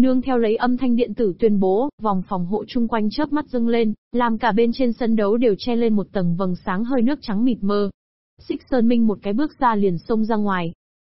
Nương theo lấy âm thanh điện tử tuyên bố, vòng phòng hộ chung quanh chớp mắt dâng lên, làm cả bên trên sân đấu đều che lên một tầng vầng sáng hơi nước trắng mịt mơ. Xích Sơn Minh một cái bước ra liền xông ra ngoài.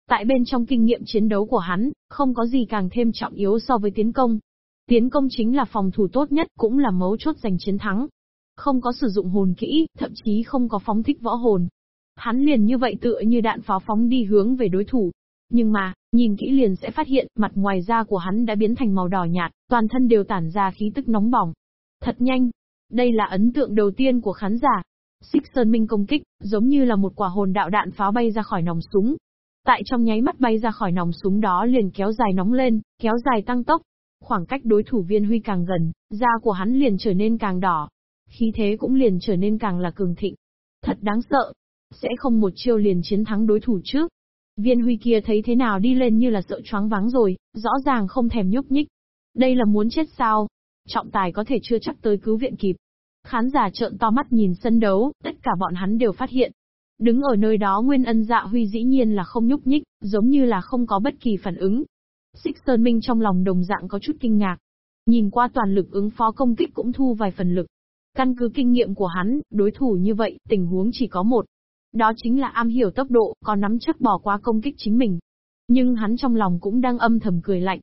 Tại bên trong kinh nghiệm chiến đấu của hắn, không có gì càng thêm trọng yếu so với tiến công. Tiến công chính là phòng thủ tốt nhất, cũng là mấu chốt giành chiến thắng. Không có sử dụng hồn kỹ, thậm chí không có phóng thích võ hồn. Hắn liền như vậy tựa như đạn pháo phóng đi hướng về đối thủ. Nhưng mà, nhìn kỹ liền sẽ phát hiện, mặt ngoài da của hắn đã biến thành màu đỏ nhạt, toàn thân đều tản ra khí tức nóng bỏng. Thật nhanh. Đây là ấn tượng đầu tiên của khán giả. Xích Sơn Minh công kích, giống như là một quả hồn đạo đạn pháo bay ra khỏi nòng súng. Tại trong nháy mắt bay ra khỏi nòng súng đó liền kéo dài nóng lên, kéo dài tăng tốc. Khoảng cách đối thủ viên huy càng gần, da của hắn liền trở nên càng đỏ. Khí thế cũng liền trở nên càng là cường thịnh. Thật đáng sợ. Sẽ không một chiêu liền chiến thắng đối thủ trước. Viên huy kia thấy thế nào đi lên như là sợ choáng váng rồi, rõ ràng không thèm nhúc nhích. Đây là muốn chết sao? Trọng tài có thể chưa chắc tới cứu viện kịp. Khán giả trợn to mắt nhìn sân đấu, tất cả bọn hắn đều phát hiện. Đứng ở nơi đó Nguyên Ân Dạ Huy dĩ nhiên là không nhúc nhích, giống như là không có bất kỳ phản ứng. Xích Sơn Minh trong lòng đồng dạng có chút kinh ngạc. Nhìn qua toàn lực ứng phó công kích cũng thu vài phần lực. Căn cứ kinh nghiệm của hắn, đối thủ như vậy, tình huống chỉ có một. Đó chính là am hiểu tốc độ, còn nắm chắc bỏ qua công kích chính mình. Nhưng hắn trong lòng cũng đang âm thầm cười lạnh.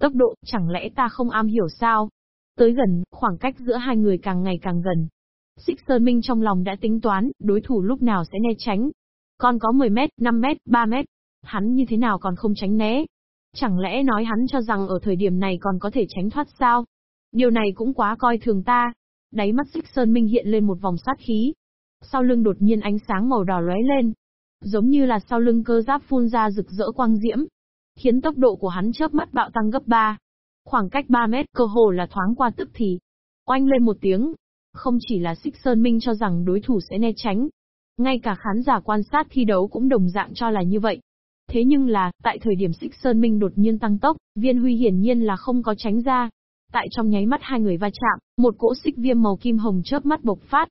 Tốc độ, chẳng lẽ ta không am hiểu sao? Tới gần, khoảng cách giữa hai người càng ngày càng gần. Xích Sơn Minh trong lòng đã tính toán, đối thủ lúc nào sẽ né tránh. Còn có 10 mét, 5 mét, 3 mét. Hắn như thế nào còn không tránh né? Chẳng lẽ nói hắn cho rằng ở thời điểm này còn có thể tránh thoát sao? Điều này cũng quá coi thường ta. Đáy mắt Xích Sơn Minh hiện lên một vòng sát khí, sau lưng đột nhiên ánh sáng màu đỏ lóe lên. Giống như là sau lưng cơ giáp phun ra rực rỡ quang diễm. Khiến tốc độ của hắn chớp mắt bạo tăng gấp 3. Khoảng cách 3 mét cơ hồ là thoáng qua tức thì. Oanh lên một tiếng. Không chỉ là Xích Sơn Minh cho rằng đối thủ sẽ né tránh. Ngay cả khán giả quan sát thi đấu cũng đồng dạng cho là như vậy. Thế nhưng là, tại thời điểm Xích Sơn Minh đột nhiên tăng tốc, viên huy hiển nhiên là không có tránh ra. Tại trong nháy mắt hai người va chạm, một cỗ xích viêm màu kim hồng chớp mắt bộc phát,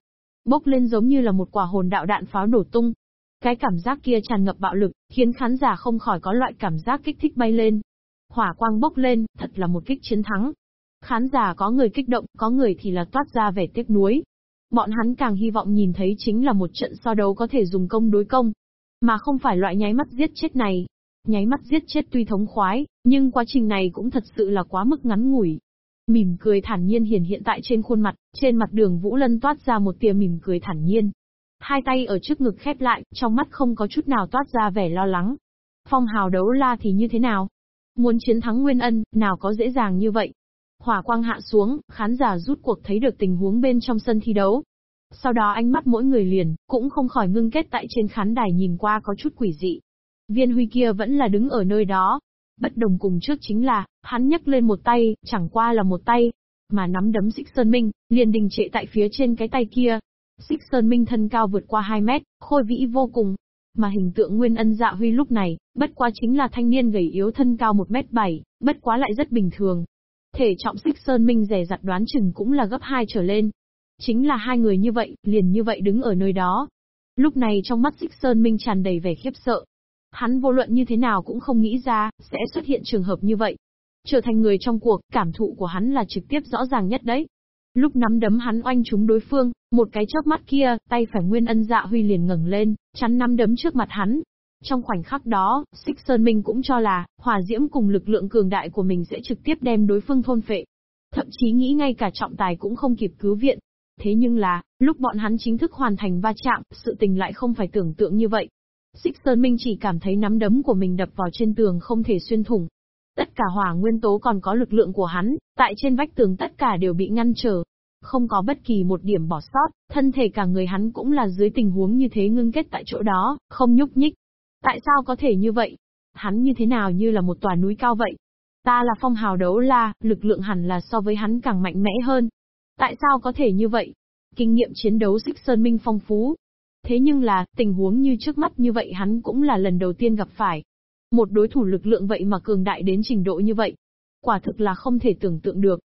bốc lên giống như là một quả hồn đạo đạn pháo nổ tung. Cái cảm giác kia tràn ngập bạo lực, khiến khán giả không khỏi có loại cảm giác kích thích bay lên. Hỏa quang bốc lên, thật là một kích chiến thắng. Khán giả có người kích động, có người thì là toát ra vẻ tiếc nuối. Bọn hắn càng hy vọng nhìn thấy chính là một trận so đấu có thể dùng công đối công, mà không phải loại nháy mắt giết chết này. Nháy mắt giết chết tuy thống khoái, nhưng quá trình này cũng thật sự là quá mức ngắn ngủi. Mỉm cười thản nhiên hiển hiện tại trên khuôn mặt, trên mặt đường Vũ Lân toát ra một tia mỉm cười thản nhiên. Hai tay ở trước ngực khép lại, trong mắt không có chút nào toát ra vẻ lo lắng. Phong hào đấu la thì như thế nào? Muốn chiến thắng Nguyên Ân, nào có dễ dàng như vậy? Hỏa quang hạ xuống, khán giả rút cuộc thấy được tình huống bên trong sân thi đấu. Sau đó ánh mắt mỗi người liền, cũng không khỏi ngưng kết tại trên khán đài nhìn qua có chút quỷ dị. Viên huy kia vẫn là đứng ở nơi đó, Bất đồng cùng trước chính là, hắn nhấc lên một tay, chẳng qua là một tay, mà nắm đấm Xích Sơn Minh, liền đình trệ tại phía trên cái tay kia. Xích Sơn Minh thân cao vượt qua 2 mét, khôi vĩ vô cùng. Mà hình tượng Nguyên Ân Dạ Huy lúc này, bất quá chính là thanh niên gầy yếu thân cao 1 mét 7, bất quá lại rất bình thường. Thể trọng Xích Sơn Minh rẻ giặt đoán chừng cũng là gấp 2 trở lên. Chính là hai người như vậy, liền như vậy đứng ở nơi đó. Lúc này trong mắt Xích Sơn Minh tràn đầy vẻ khiếp sợ, Hắn vô luận như thế nào cũng không nghĩ ra, sẽ xuất hiện trường hợp như vậy. Trở thành người trong cuộc, cảm thụ của hắn là trực tiếp rõ ràng nhất đấy. Lúc nắm đấm hắn oanh trúng đối phương, một cái chớp mắt kia, tay phải Nguyên Ân Dạ Huy liền ngẩng lên, chắn nắm đấm trước mặt hắn. Trong khoảnh khắc đó, Xích Sơn Minh cũng cho là, hỏa diễm cùng lực lượng cường đại của mình sẽ trực tiếp đem đối phương thôn phệ. Thậm chí nghĩ ngay cả trọng tài cũng không kịp cứu viện. Thế nhưng là, lúc bọn hắn chính thức hoàn thành va chạm, sự tình lại không phải tưởng tượng như vậy. Xích Sơn Minh chỉ cảm thấy nắm đấm của mình đập vào trên tường không thể xuyên thủng. Tất cả hỏa nguyên tố còn có lực lượng của hắn, tại trên vách tường tất cả đều bị ngăn trở. Không có bất kỳ một điểm bỏ sót, thân thể cả người hắn cũng là dưới tình huống như thế ngưng kết tại chỗ đó, không nhúc nhích. Tại sao có thể như vậy? Hắn như thế nào như là một tòa núi cao vậy? Ta là phong hào đấu la, lực lượng hẳn là so với hắn càng mạnh mẽ hơn. Tại sao có thể như vậy? Kinh nghiệm chiến đấu xích sơn minh phong phú, Thế nhưng là, tình huống như trước mắt như vậy hắn cũng là lần đầu tiên gặp phải. Một đối thủ lực lượng vậy mà cường đại đến trình độ như vậy. Quả thực là không thể tưởng tượng được.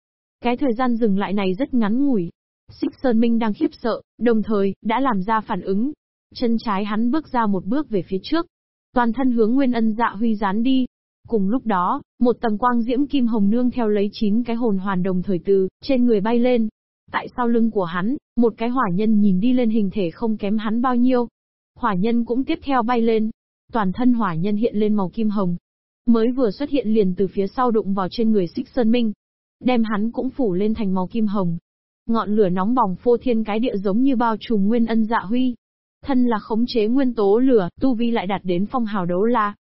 Cái thời gian dừng lại này rất ngắn ngủi. Xích Sơn Minh đang khiếp sợ, đồng thời, đã làm ra phản ứng. Chân trái hắn bước ra một bước về phía trước. Toàn thân hướng Nguyên Ân Dạ Huy dán đi. Cùng lúc đó, một tầng quang diễm kim hồng nương theo lấy chín cái hồn hoàn đồng thời từ, trên người bay lên. Tại sau lưng của hắn, một cái hỏa nhân nhìn đi lên hình thể không kém hắn bao nhiêu. Hỏa nhân cũng tiếp theo bay lên. Toàn thân hỏa nhân hiện lên màu kim hồng. Mới vừa xuất hiện liền từ phía sau đụng vào trên người xích sơn minh. Đem hắn cũng phủ lên thành màu kim hồng. Ngọn lửa nóng bỏng phô thiên cái địa giống như bao trùm nguyên ân dạ huy. Thân là khống chế nguyên tố lửa, tu vi lại đạt đến phong hào đấu la,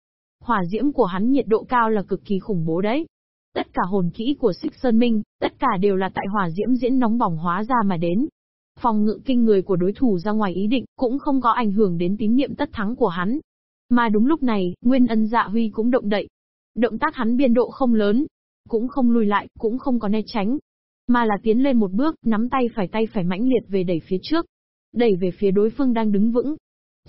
Hỏa diễm của hắn nhiệt độ cao là cực kỳ khủng bố đấy. Tất cả hồn kỹ của Sích Sơn Minh, tất cả đều là tại hỏa diễm diễn nóng bỏng hóa ra mà đến. Phòng ngự kinh người của đối thủ ra ngoài ý định, cũng không có ảnh hưởng đến tín niệm tất thắng của hắn. Mà đúng lúc này, Nguyên Ân Dạ Huy cũng động đậy. Động tác hắn biên độ không lớn, cũng không lùi lại, cũng không có né tránh, mà là tiến lên một bước, nắm tay phải tay phải mãnh liệt về đẩy phía trước, đẩy về phía đối phương đang đứng vững,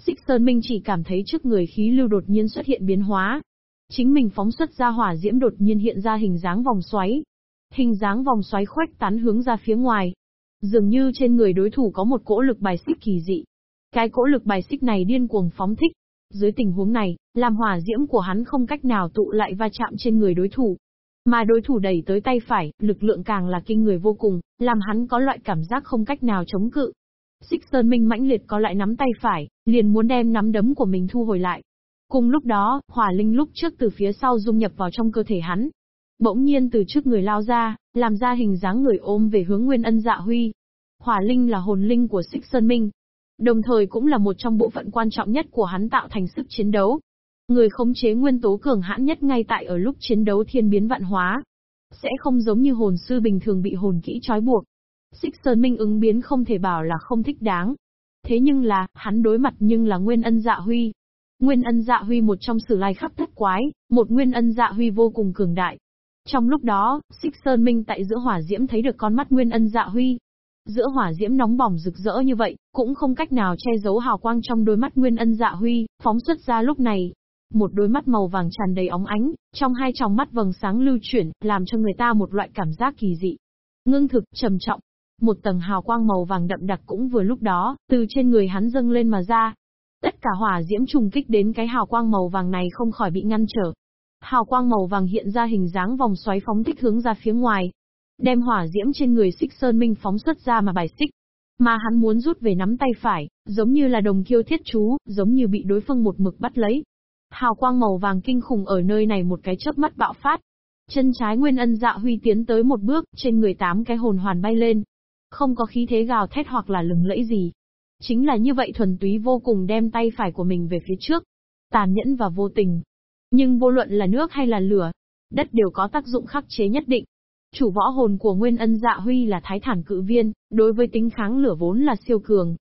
Xích Sơn Minh chỉ cảm thấy trước người khí lưu đột nhiên xuất hiện biến hóa. Chính mình phóng xuất ra hỏa diễm đột nhiên hiện ra hình dáng vòng xoáy. Hình dáng vòng xoáy khuếch tán hướng ra phía ngoài. Dường như trên người đối thủ có một cỗ lực bài xích kỳ dị. Cái cỗ lực bài xích này điên cuồng phóng thích. Dưới tình huống này, làm hỏa diễm của hắn không cách nào tụ lại va chạm trên người đối thủ. Mà đối thủ đẩy tới tay phải, lực lượng càng là kinh người vô cùng, làm hắn có loại cảm giác không cách nào chống cự. Xích Sơn Minh mãnh liệt có lại nắm tay phải, liền muốn đem nắm đấm của mình thu hồi lại. Cùng lúc đó, hỏa linh lúc trước từ phía sau dung nhập vào trong cơ thể hắn. Bỗng nhiên từ trước người lao ra, làm ra hình dáng người ôm về hướng Nguyên Ân Dạ Huy. Hỏa linh là hồn linh của sích Sơn Minh, đồng thời cũng là một trong bộ phận quan trọng nhất của hắn tạo thành sức chiến đấu. Người khống chế nguyên tố cường hãn nhất ngay tại ở lúc chiến đấu thiên biến vạn hóa. Sẽ không giống như hồn sư bình thường bị hồn kỹ trói buộc, Xích Sơn Minh ứng biến không thể bảo là không thích đáng. Thế nhưng là, hắn đối mặt nhưng là Nguyên Ân Dạ Huy. Nguyên Ân Dạ Huy một trong sử lai khắp thất quái, một Nguyên Ân Dạ Huy vô cùng cường đại. Trong lúc đó, Xích Sơn Minh tại giữa hỏa diễm thấy được con mắt Nguyên Ân Dạ Huy. Giữa hỏa diễm nóng bỏng rực rỡ như vậy, cũng không cách nào che giấu hào quang trong đôi mắt Nguyên Ân Dạ Huy, phóng xuất ra lúc này, một đôi mắt màu vàng tràn đầy óng ánh, trong hai tròng mắt vầng sáng lưu chuyển, làm cho người ta một loại cảm giác kỳ dị. Ngưng thực, trầm trọng, một tầng hào quang màu vàng đậm đặc cũng vừa lúc đó, từ trên người hắn dâng lên mà ra. Tất cả hỏa diễm trùng kích đến cái hào quang màu vàng này không khỏi bị ngăn trở. Hào quang màu vàng hiện ra hình dáng vòng xoáy phóng thích hướng ra phía ngoài. Đem hỏa diễm trên người xích sơn minh phóng xuất ra mà bài xích. Mà hắn muốn rút về nắm tay phải, giống như là đồng kiêu thiết chú, giống như bị đối phương một mực bắt lấy. Hào quang màu vàng kinh khủng ở nơi này một cái chớp mắt bạo phát. Chân trái Nguyên Ân Dạ Huy tiến tới một bước, trên người tám cái hồn hoàn bay lên, không có khí thế gào thét hoặc là lừng lẫy gì. Chính là như vậy thuần túy vô cùng đem tay phải của mình về phía trước. Tàn nhẫn và vô tình. Nhưng vô luận là nước hay là lửa, đất đều có tác dụng khắc chế nhất định. Chủ võ hồn của Nguyên Ân Dạ Huy là Thái Thản Cự Viên, đối với tính kháng lửa vốn là siêu cường.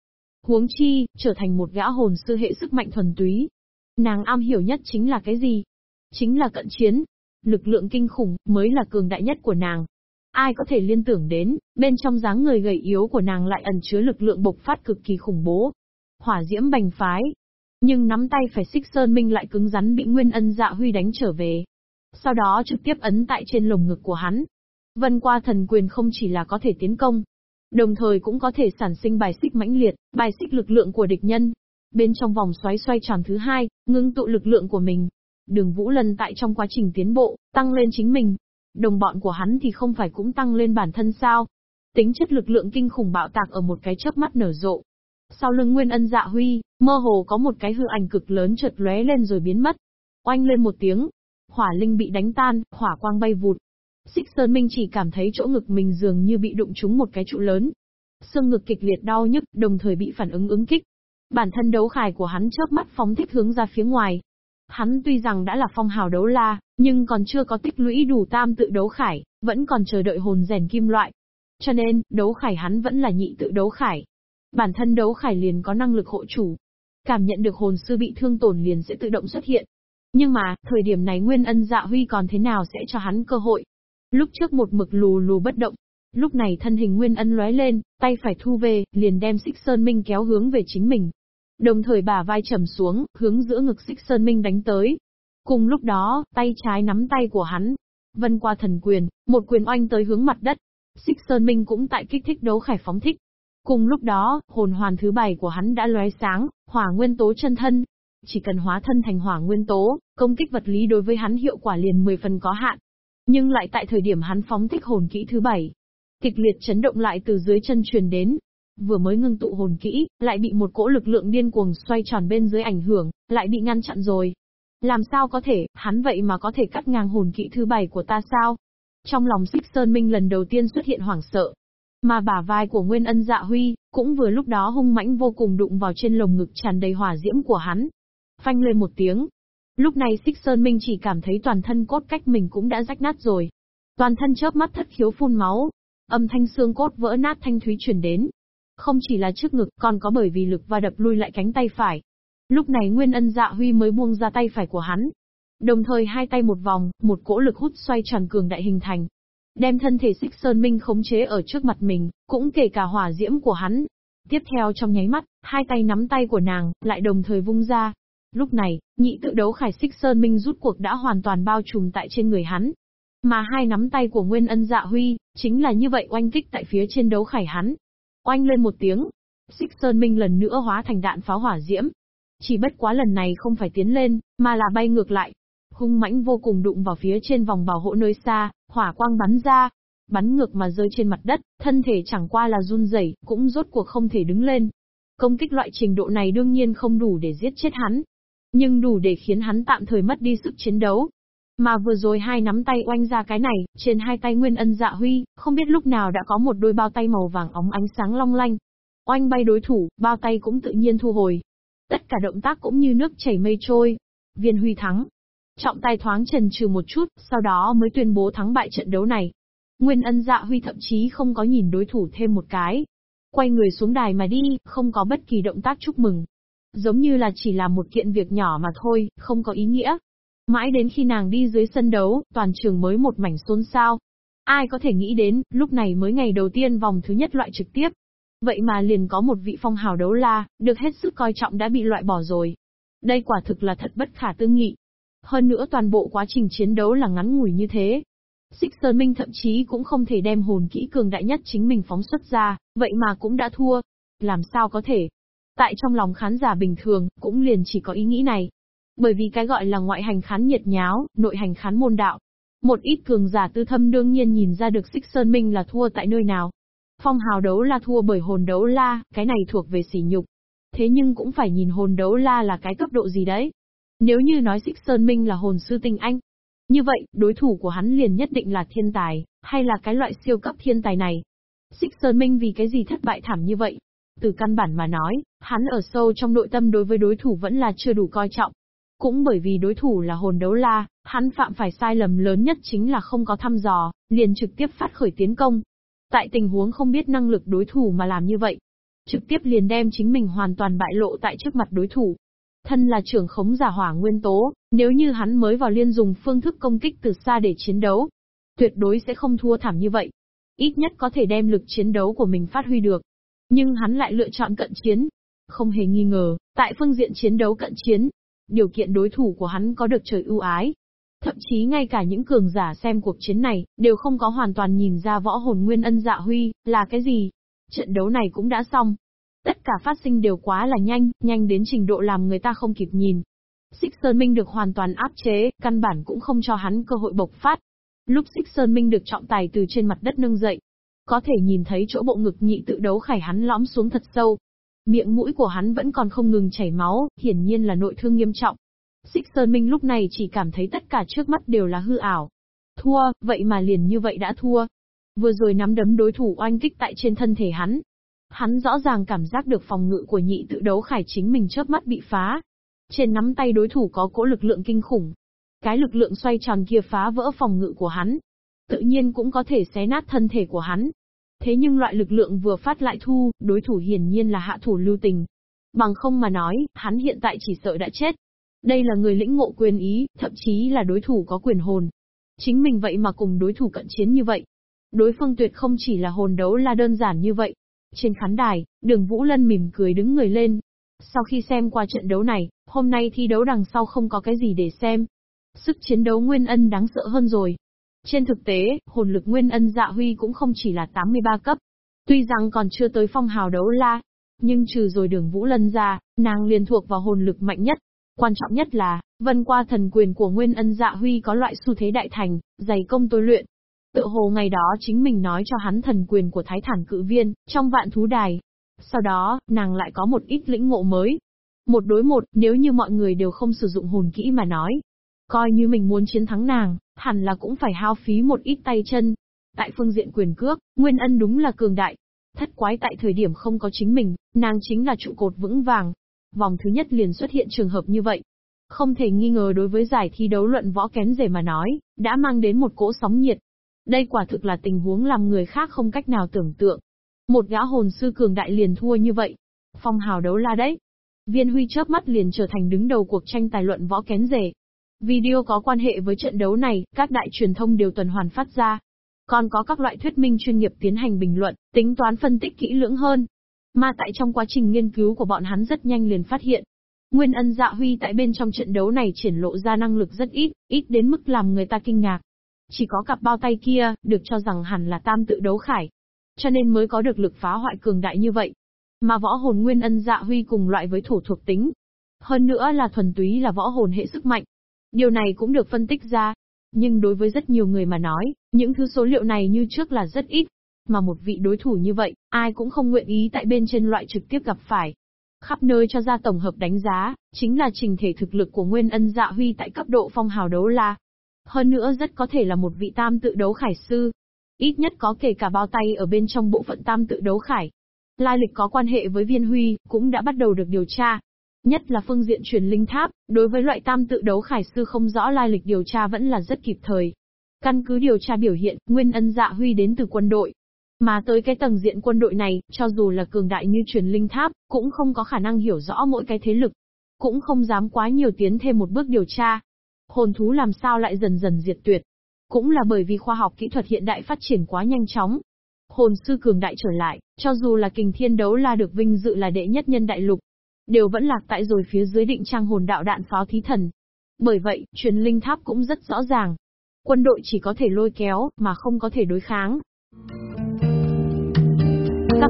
Huống chi, trở thành một gã hồn sư hệ sức mạnh thuần túy. Nàng am hiểu nhất chính là cái gì? Chính là cận chiến. Lực lượng kinh khủng mới là cường đại nhất của nàng. Ai có thể liên tưởng đến, bên trong dáng người gầy yếu của nàng lại ẩn chứa lực lượng bộc phát cực kỳ khủng bố. Hỏa diễm bành phái. Nhưng nắm tay phải xích sơn minh lại cứng rắn bị Nguyên Ân Dạ Huy đánh trở về. Sau đó trực tiếp ấn tại trên lồng ngực của hắn. Vân qua thần quyền không chỉ là có thể tiến công, đồng thời cũng có thể sản sinh bài xích mãnh liệt, bài xích lực lượng của địch nhân. Bên trong vòng xoáy xoay tròn thứ hai, ngưng tụ lực lượng của mình. Đường Vũ Lân tại trong quá trình tiến bộ, tăng lên chính mình, Đồng bọn của hắn thì không phải cũng tăng lên bản thân sao? Tính chất lực lượng kinh khủng bạo tạc ở một cái chớp mắt nở rộ. Sau lưng Nguyên Ân Dạ Huy, mơ hồ có một cái hư ảnh cực lớn chợt lóe lên rồi biến mất. Oanh lên một tiếng, hỏa linh bị đánh tan, hỏa quang bay vụt. Xích Sơn Minh chỉ cảm thấy chỗ ngực mình dường như bị đụng trúng một cái trụ lớn. Xương ngực kịch liệt đau nhức, đồng thời bị phản ứng ứng kích. Bản thân đấu khải của hắn chớp mắt phóng thích hướng ra phía ngoài, Hắn tuy rằng đã là phong hào đấu la, nhưng còn chưa có tích lũy đủ tam tự đấu khải, vẫn còn chờ đợi hồn rèn kim loại. Cho nên, đấu khải hắn vẫn là nhị tự đấu khải. Bản thân đấu khải liền có năng lực hộ chủ. Cảm nhận được hồn sư bị thương tổn liền sẽ tự động xuất hiện. Nhưng mà, thời điểm này Nguyên Ân Dạ Huy còn thế nào sẽ cho hắn cơ hội. Lúc trước một mực lù lù bất động, lúc này thân hình Nguyên Ân lóe lên, tay phải thu về, liền đem Xích Sơn Minh kéo hướng về chính mình. Đồng thời bà vai trầm xuống, hướng giữa ngực xích sơn minh đánh tới. Cùng lúc đó, tay trái nắm tay của hắn. Vân qua thần quyền, một quyền oanh tới hướng mặt đất. Xích sơn minh cũng tại kích thích đấu khải phóng thích. Cùng lúc đó, hồn hoàn thứ bảy của hắn đã lóe sáng, hỏa nguyên tố chân thân. chỉ cần hóa thân thành hỏa nguyên tố, công kích vật lý đối với hắn hiệu quả liền 10 phần có hạn. Nhưng lại tại thời điểm hắn phóng thích hồn kỹ thứ bảy, kịch liệt chấn động lại từ dưới chân truyền đến. Vừa mới ngưng tụ hồn kỹ, lại bị một cỗ lực lượng điên cuồng xoay tròn bên dưới ảnh hưởng, lại bị ngăn chặn rồi. Làm sao có thể, hắn vậy mà có thể cắt ngang hồn kỹ thứ bảy của ta sao? Trong lòng Xích Sơn Minh lần đầu tiên xuất hiện hoảng sợ. Mà bả vai của Nguyên Ân Dạ Huy, cũng vừa lúc đó hung mãnh vô cùng đụng vào trên lồng ngực tràn đầy hỏa diễm của hắn. Phanh lên một tiếng. Lúc này Xích Sơn Minh chỉ cảm thấy toàn thân cốt cách mình cũng đã rách nát rồi. Toàn thân chớp mắt thất khiếu phun máu, Âm thanh xương cốt vỡ nát thanh thúy truyền đến. Không chỉ là trước ngực, còn có bởi vì lực va đập lui lại cánh tay phải. Lúc này Nguyên Ân Dạ Huy mới buông ra tay phải của hắn. Đồng thời hai tay một vòng, một cỗ lực hút xoay tròn cường đại hình thành. Đem thân thể xích sơn minh khống chế ở trước mặt mình, cũng kể cả hỏa diễm của hắn. Tiếp theo trong nháy mắt, hai tay nắm tay của nàng, lại đồng thời vung ra. Lúc này, nhị tự đấu khải xích sơn minh rút cuộc đã hoàn toàn bao trùm tại trên người hắn, mà hai nắm tay của Nguyên Ân Dạ Huy, chính là như vậy oanh kích tại phía trên đấu khải hắn. Oanh lên một tiếng, Xích Sơn Minh lần nữa hóa thành đạn pháo hỏa diễm. Chỉ bất quá lần này không phải tiến lên, mà là bay ngược lại. Hung mãnh vô cùng đụng vào phía trên vòng bảo hộ nơi xa, hỏa quang bắn ra. Bắn ngược mà rơi trên mặt đất, thân thể chẳng qua là run rẩy, cũng rốt cuộc không thể đứng lên. Công kích loại trình độ này đương nhiên không đủ để giết chết hắn. Nhưng đủ để khiến hắn tạm thời mất đi sức chiến đấu, mà vừa rồi hai nắm tay oanh ra cái này, trên hai tay Nguyên Ân Dạ Huy, không biết lúc nào đã có một đôi bao tay màu vàng óng ánh sáng long lanh. Oanh bay đối thủ, bao tay cũng tự nhiên thu hồi. Tất cả động tác cũng như nước chảy mây trôi. Viên Huy thắng. Trọng tài thoáng trần trừ một chút, sau đó mới tuyên bố thắng bại trận đấu này. Nguyên Ân Dạ Huy thậm chí không có nhìn đối thủ thêm một cái. Quay người xuống đài mà đi, không có bất kỳ động tác chúc mừng. Giống như là chỉ là một kiện việc nhỏ mà thôi, không có ý nghĩa. Mãi đến khi nàng đi dưới sân đấu, toàn trường mới một mảnh xôn xao. Ai có thể nghĩ đến, lúc này mới ngày đầu tiên vòng thứ nhất loại trực tiếp. Vậy mà liền có một vị phong hào đấu la, được hết sức coi trọng đã bị loại bỏ rồi. Đây quả thực là thật bất khả tư nghị. Hơn nữa toàn bộ quá trình chiến đấu là ngắn ngủi như thế. Xích Sơn Minh thậm chí cũng không thể đem hồn kỹ cường đại nhất chính mình phóng xuất ra, vậy mà cũng đã thua. Làm sao có thể? Tại trong lòng khán giả bình thường, cũng liền chỉ có ý nghĩ này. Bởi vì cái gọi là ngoại hành khán nhiệt nháo, nội hành khán môn đạo. Một ít cường giả tư thâm đương nhiên nhìn ra được Xích Sơn Minh là thua tại nơi nào. Phong hào đấu la thua bởi hồn đấu la, cái này thuộc về sỉ nhục. Thế nhưng cũng phải nhìn hồn đấu la là cái cấp độ gì đấy. Nếu như nói Sích Sơn Minh là hồn sư tinh anh, như vậy, đối thủ của hắn liền nhất định là thiên tài, hay là cái loại siêu cấp thiên tài này. Sích Sơn Minh vì cái gì thất bại thảm như vậy? Từ căn bản mà nói, hắn ở sâu trong nội tâm đối với đối thủ vẫn là chưa đủ coi trọng. Cũng bởi vì đối thủ là hồn đấu la, hắn phạm phải sai lầm lớn nhất chính là không có thăm dò, liền trực tiếp phát khởi tiến công. Tại tình huống không biết năng lực đối thủ mà làm như vậy, trực tiếp liền đem chính mình hoàn toàn bại lộ tại trước mặt đối thủ. Thân là trưởng khống giả hỏa nguyên tố, nếu như hắn mới vào liên dùng phương thức công kích từ xa để chiến đấu, tuyệt đối sẽ không thua thảm như vậy. Ít nhất có thể đem lực chiến đấu của mình phát huy được. Nhưng hắn lại lựa chọn cận chiến. Không hề nghi ngờ, tại phương diện chiến đấu cận chiến, điều kiện đối thủ của hắn có được trời ưu ái. Thậm chí ngay cả những cường giả xem cuộc chiến này, đều không có hoàn toàn nhìn ra võ hồn nguyên ân dạ huy, là cái gì. Trận đấu này cũng đã xong. Tất cả phát sinh đều quá là nhanh, nhanh đến trình độ làm người ta không kịp nhìn. Xích Sơn Minh được hoàn toàn áp chế, căn bản cũng không cho hắn cơ hội bộc phát. Lúc Xích Sơn Minh được trọng tài từ trên mặt đất nâng dậy, có thể nhìn thấy chỗ bộ ngực nhị tự đấu khải hắn lõm xuống thật sâu, Miệng mũi của hắn vẫn còn không ngừng chảy máu, hiển nhiên là nội thương nghiêm trọng. Xích Sơn Minh lúc này chỉ cảm thấy tất cả trước mắt đều là hư ảo. Thua, vậy mà liền như vậy đã thua. Vừa rồi nắm đấm đối thủ oanh kích tại trên thân thể hắn. Hắn rõ ràng cảm giác được phòng ngự của nhị tự đấu khải chính mình chớp mắt bị phá. Trên nắm tay đối thủ có cỗ lực lượng kinh khủng. Cái lực lượng xoay tròn kia phá vỡ phòng ngự của hắn. Tự nhiên cũng có thể xé nát thân thể của hắn. Thế nhưng loại lực lượng vừa phát lại thu, đối thủ hiển nhiên là hạ thủ lưu tình. Bằng không mà nói, hắn hiện tại chỉ sợ đã chết. Đây là người lĩnh ngộ quyền ý, thậm chí là đối thủ có quyền hồn. Chính mình vậy mà cùng đối thủ cận chiến như vậy. Đối phương tuyệt không chỉ là hồn đấu là đơn giản như vậy. Trên khán đài, đường Vũ Lân mỉm cười đứng người lên. Sau khi xem qua trận đấu này, hôm nay thi đấu đằng sau không có cái gì để xem. Sức chiến đấu Nguyên Ân đáng sợ hơn rồi. Trên thực tế, hồn lực nguyên ân dạ huy cũng không chỉ là 83 cấp. Tuy rằng còn chưa tới phong hào đấu la, nhưng trừ rồi đường Vũ Lân ra, nàng liền thuộc vào hồn lực mạnh nhất. Quan trọng nhất là, vân qua thần quyền của Nguyên Ân Dạ Huy có loại xu thế đại thành, dày công tôi luyện. Tự hồ ngày đó chính mình nói cho hắn thần quyền của Thái Thản Cự Viên, trong vạn thú đài. Sau đó, nàng lại có một ít lĩnh ngộ mới. Một đối một, nếu như mọi người đều không sử dụng hồn kỹ mà nói. Coi như mình muốn chiến thắng nàng, hẳn là cũng phải hao phí một ít tay chân. Tại phương diện quyền cước, Nguyên Ân đúng là cường đại. Thất quái tại thời điểm không có chính mình, nàng chính là trụ cột vững vàng. Vòng thứ nhất liền xuất hiện trường hợp như vậy. Không thể nghi ngờ đối với giải thi đấu luận võ kén rể mà nói, đã mang đến một cỗ sóng nhiệt. Đây quả thực là tình huống làm người khác không cách nào tưởng tượng. Một gã hồn sư cường đại liền thua như vậy. Phong hào đấu la đấy. Viên Huy chớp mắt liền trở thành đứng đầu cuộc tranh tài luận võ kén rể. Video có quan hệ với trận đấu này, các đại truyền thông đều tuần hoàn phát ra. Còn có các loại thuyết minh chuyên nghiệp tiến hành bình luận, tính toán phân tích kỹ lưỡng hơn. Mà tại trong quá trình nghiên cứu của bọn hắn rất nhanh liền phát hiện. Nguyên ân dạ huy tại bên trong trận đấu này triển lộ ra năng lực rất ít, ít đến mức làm người ta kinh ngạc. Chỉ có cặp bao tay kia, được cho rằng hẳn là tam tự đấu khải. Cho nên mới có được lực phá hoại cường đại như vậy. Mà võ hồn Nguyên ân dạ huy cùng loại với thủ thuộc tính. Hơn nữa là thuần túy là võ hồn hệ sức mạnh, Điều này cũng được phân tích ra. Nhưng đối với rất nhiều người mà nói, những thứ số liệu này như trước là rất ít. Mà một vị đối thủ như vậy, ai cũng không nguyện ý tại bên trên loại trực tiếp gặp phải. Khắp nơi cho ra tổng hợp đánh giá, chính là trình thể thực lực của Nguyên Ân Dạ Huy tại cấp độ phong hào đấu la. Hơn nữa rất có thể là một vị tam tự đấu khải sư. Ít nhất có kể cả bao tay ở bên trong bộ phận tam tự đấu khải. Lai lịch có quan hệ với viên huy, cũng đã bắt đầu được điều tra. Nhất là phương diện truyền linh tháp, đối với loại tam tự đấu khải sư không rõ lai lịch điều tra vẫn là rất kịp thời. Căn cứ điều tra biểu hiện, Nguyên Ân Dạ Huy đến từ quân đội. Mà tới cái tầng diện quân đội này, cho dù là cường đại như truyền linh tháp, cũng không có khả năng hiểu rõ mỗi cái thế lực. Cũng không dám quá nhiều tiến thêm một bước điều tra. Hồn thú làm sao lại dần dần diệt tuyệt. Cũng là bởi vì khoa học kỹ thuật hiện đại phát triển quá nhanh chóng. Hồn sư cường đại trở lại, cho dù là kình thiên đấu la được vinh dự là đệ nhất nhân đại lục, đều vẫn lạc tại rồi phía dưới định trang hồn đạo đạn pháo thí thần. Bởi vậy, truyền linh tháp cũng rất rõ ràng. Quân đội chỉ có thể lôi kéo, mà không có thể đối kháng.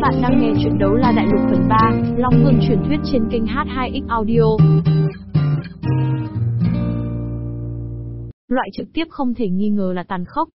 Các bạn đang nghe chuyện đấu la đại lục phần 3, Long Vương truyền thuyết trên kênh H2X Audio. Loại trực tiếp không thể nghi ngờ là tàn khốc.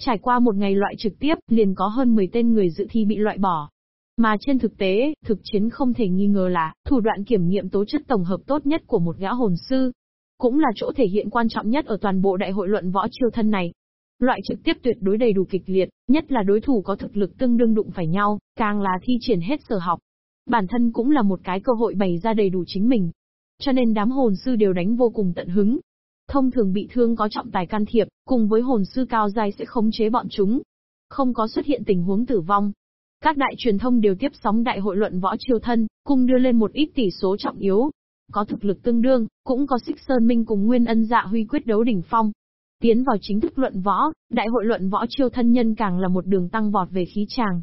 Trải qua một ngày loại trực tiếp, liền có hơn 10 tên người dự thi bị loại bỏ. Mà trên thực tế, thực chiến không thể nghi ngờ là, thủ đoạn kiểm nghiệm tố chất tổng hợp tốt nhất của một gã hồn sư. Cũng là chỗ thể hiện quan trọng nhất ở toàn bộ đại hội luận võ chiêu thân này. Loại trực tiếp tuyệt đối đầy đủ kịch liệt, nhất là đối thủ có thực lực tương đương đụng phải nhau, càng là thi triển hết sở học. Bản thân cũng là một cái cơ hội bày ra đầy đủ chính mình. Cho nên đám hồn sư đều đánh vô cùng tận hứng. Thông thường bị thương có trọng tài can thiệp, cùng với hồn sư cao dài sẽ khống chế bọn chúng. Không có xuất hiện tình huống tử vong, các đại truyền thông đều tiếp sóng đại hội luận võ triều thân, cùng đưa lên một ít tỷ số trọng yếu. Có thực lực tương đương, cũng có xích Sơn Minh cùng Nguyên Ân Dạ Huy quyết đấu đỉnh phong. Tiến vào chính thức luận võ, đại hội luận võ chiêu thân nhân càng là một đường tăng vọt về khí tràng.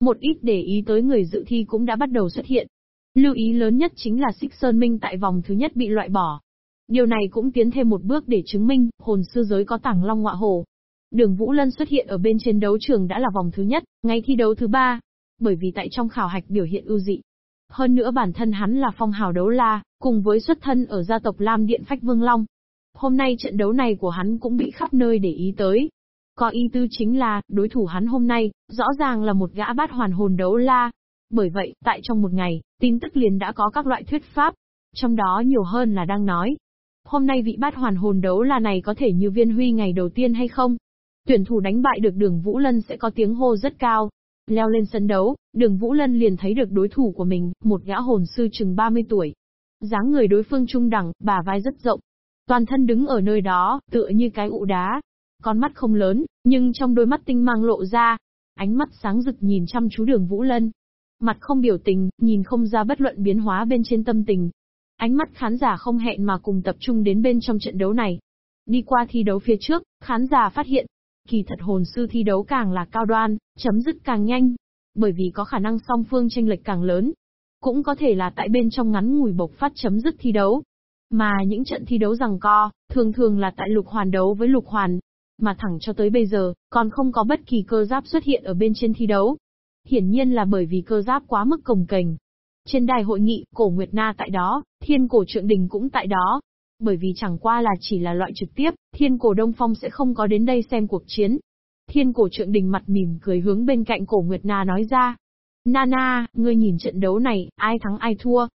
Một ít để ý tới người dự thi cũng đã bắt đầu xuất hiện. Lưu ý lớn nhất chính là Sích Sơn Minh tại vòng thứ nhất bị loại bỏ. Điều này cũng tiến thêm một bước để chứng minh, hồn sư giới có tảng long ngọa hồ. Đường Vũ Lân xuất hiện ở bên trên đấu trường đã là vòng thứ nhất, ngay thi đấu thứ ba. Bởi vì tại trong khảo hạch biểu hiện ưu dị. Hơn nữa bản thân hắn là phong hào đấu la, cùng với xuất thân ở gia tộc Lam Điện Phách Vương Long. Hôm nay trận đấu này của hắn cũng bị khắp nơi để ý tới. Có ý tư chính là, đối thủ hắn hôm nay, rõ ràng là một gã bát hoàn hồn đấu la. Bởi vậy, tại trong một ngày, tin tức liền đã có các loại thuyết pháp. Trong đó nhiều hơn là đang nói. Hôm nay vị bát hoàn hồn đấu la này có thể như viên huy ngày đầu tiên hay không? Tuyển thủ đánh bại được đường Vũ Lân sẽ có tiếng hô rất cao. Leo lên sân đấu, đường Vũ Lân liền thấy được đối thủ của mình, một gã hồn sư chừng 30 tuổi. dáng người đối phương trung đẳng, bà vai rất rộng. Toàn thân đứng ở nơi đó, tựa như cái ụ đá. Con mắt không lớn, nhưng trong đôi mắt tinh mang lộ ra. Ánh mắt sáng rực nhìn chăm chú đường Vũ Lân. Mặt không biểu tình, nhìn không ra bất luận biến hóa bên trên tâm tình. Ánh mắt khán giả không hẹn mà cùng tập trung đến bên trong trận đấu này. Đi qua thi đấu phía trước, khán giả phát hiện, Kỳ thật hồn sư thi đấu càng là cao đoan, chấm dứt càng nhanh. Bởi vì có khả năng song phương tranh lệch càng lớn. Cũng có thể là tại bên trong ngắn ngủi bộc phát chấm dứt thi đấu. Mà những trận thi đấu rằng co, thường thường là tại lục hoàn đấu với lục hoàn. Mà thẳng cho tới bây giờ, còn không có bất kỳ cơ giáp xuất hiện ở bên trên thi đấu. Hiển nhiên là bởi vì cơ giáp quá mức cồng kềnh. Trên đài hội nghị, cổ Nguyệt Na tại đó, thiên cổ trượng đình cũng tại đó, Bởi vì chẳng qua là chỉ là loại trực tiếp, thiên cổ Đông Phong sẽ không có đến đây xem cuộc chiến. Thiên cổ trượng đình mặt mỉm cười hướng bên cạnh cổ Nguyệt Na nói ra. Nana, ngươi nhìn trận đấu này, ai thắng ai thua.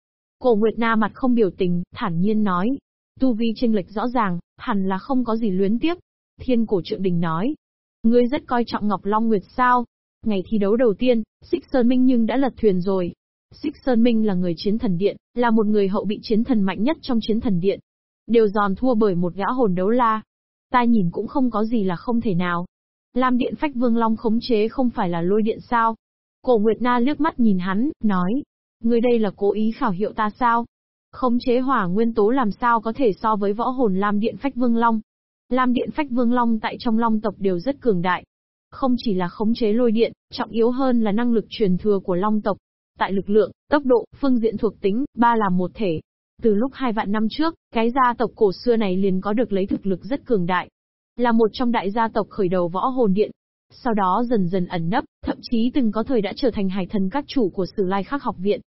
Cổ Nguyệt Na mặt không biểu tình, thản nhiên nói. Tu vi chênh lệch rõ ràng, hẳn là không có gì luyến tiếc. Thiên cổ trượng đình nói. Ngươi rất coi trọng Ngọc Long Nguyệt sao? Ngày thi đấu đầu tiên, Xích Sơn Minh nhưng đã lật thuyền rồi. Xích Sơn Minh là người chiến thần điện, là một người hậu bị chiến thần mạnh nhất trong chiến thần điện. Đều giòn thua bởi một gã hồn đấu la. Ta nhìn cũng không có gì là không thể nào. Lam điện phách vương long khống chế không phải là lôi điện sao? Cổ Nguyệt Na liếc mắt nhìn hắn, nói. Người đây là cố ý khảo hiệu ta sao? Khống chế hỏa nguyên tố làm sao có thể so với võ hồn Lam điện phách vương long? Lam điện phách vương long tại trong long tộc đều rất cường đại. Không chỉ là khống chế lôi điện, trọng yếu hơn là năng lực truyền thừa của long tộc. Tại lực lượng, tốc độ, phương diện thuộc tính, ba là một thể. Từ lúc hai vạn năm trước, cái gia tộc cổ xưa này liền có được lấy thực lực rất cường đại. Là một trong đại gia tộc khởi đầu võ hồn điện. Sau đó dần dần ẩn nấp, thậm chí từng có thời đã trở thành hải thần các chủ của sử lai khắc học viện.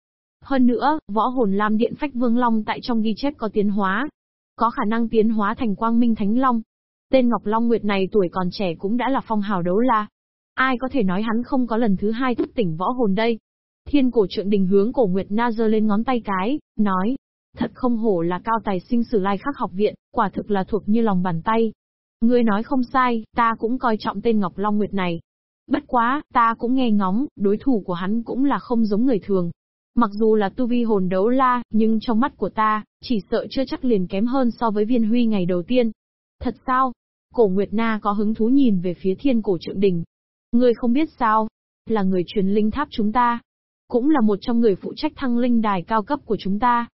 Hơn nữa, võ hồn Lam Điện Phách Vương Long tại trong ghi chép có tiến hóa. Có khả năng tiến hóa thành Quang Minh Thánh Long, Tên Ngọc Long Nguyệt này tuổi còn trẻ cũng đã là phong hào đấu la. Ai có thể nói hắn không có lần thứ hai thức tỉnh võ hồn đây? Thiên cổ trượng đình hướng cổ Nguyệt Na giơ lên ngón tay cái, nói. Thật không hổ là cao tài sinh sử lai khắc học viện, quả thực là thuộc như lòng bàn tay. Ngươi nói không sai, ta cũng coi trọng tên Ngọc Long Nguyệt này. Bất quá, ta cũng nghe ngóng, đối thủ của hắn cũng là không giống người thường. Mặc dù là tu vi hồn đấu la, nhưng trong mắt của ta, chỉ sợ chưa chắc liền kém hơn so với viên huy ngày đầu tiên. Thật sao? Cổ Nguyệt Na có hứng thú nhìn về phía thiên cổ trượng đình. người không biết sao? Là người truyền linh tháp chúng ta. Cũng là một trong người phụ trách thăng linh đài cao cấp của chúng ta.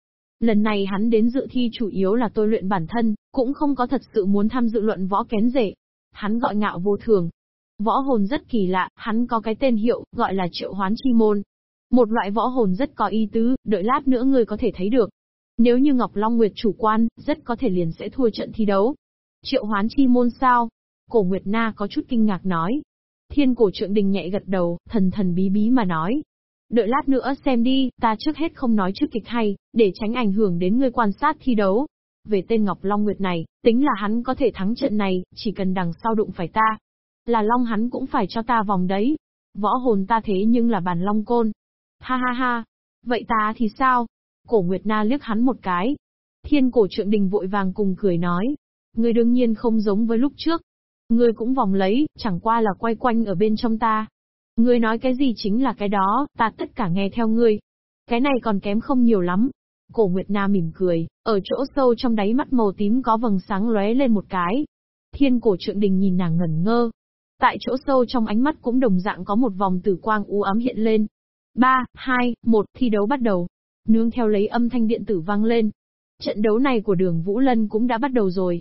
Lần này hắn đến dự thi chủ yếu là tôi luyện bản thân, cũng không có thật sự muốn tham dự luận võ kén rể. Hắn gọi ngạo vô thường. Võ hồn rất kỳ lạ, hắn có cái tên hiệu, gọi là triệu hoán chi môn. Một loại võ hồn rất có ý tứ, đợi lát nữa ngươi có thể thấy được. Nếu như Ngọc Long Nguyệt chủ quan, rất có thể liền sẽ thua trận thi đấu. Triệu hoán chi môn sao? Cổ Nguyệt Na có chút kinh ngạc nói. Thiên cổ trượng đình nhẹ gật đầu, thần thần bí bí mà nói. Đợi lát nữa xem đi, ta trước hết không nói trước kịch hay, để tránh ảnh hưởng đến người quan sát thi đấu. Về tên Ngọc Long Nguyệt này, tính là hắn có thể thắng trận này, chỉ cần đằng sau đụng phải ta. Là Long hắn cũng phải cho ta vòng đấy. Võ hồn ta thế nhưng là bàn Long Côn. Ha ha ha. Vậy ta thì sao? Cổ Nguyệt Na liếc hắn một cái. Thiên cổ trượng đình vội vàng cùng cười nói, Ngươi đương nhiên không giống với lúc trước. Ngươi cũng vòng lấy, chẳng qua là quay quanh ở bên trong ta. Ngươi nói cái gì chính là cái đó, ta tất cả nghe theo ngươi. Cái này còn kém không nhiều lắm. Cổ Nguyệt Na mỉm cười, ở chỗ sâu trong đáy mắt màu tím có vầng sáng lóe lên một cái. Thiên cổ trượng đình nhìn nàng ngẩn ngơ. Tại chỗ sâu trong ánh mắt cũng đồng dạng có một vòng tử quang u ám hiện lên. 3, 2, 1, thi đấu bắt đầu. Nương theo lấy âm thanh điện tử vang lên. Trận đấu này của đường Vũ Lân cũng đã bắt đầu rồi.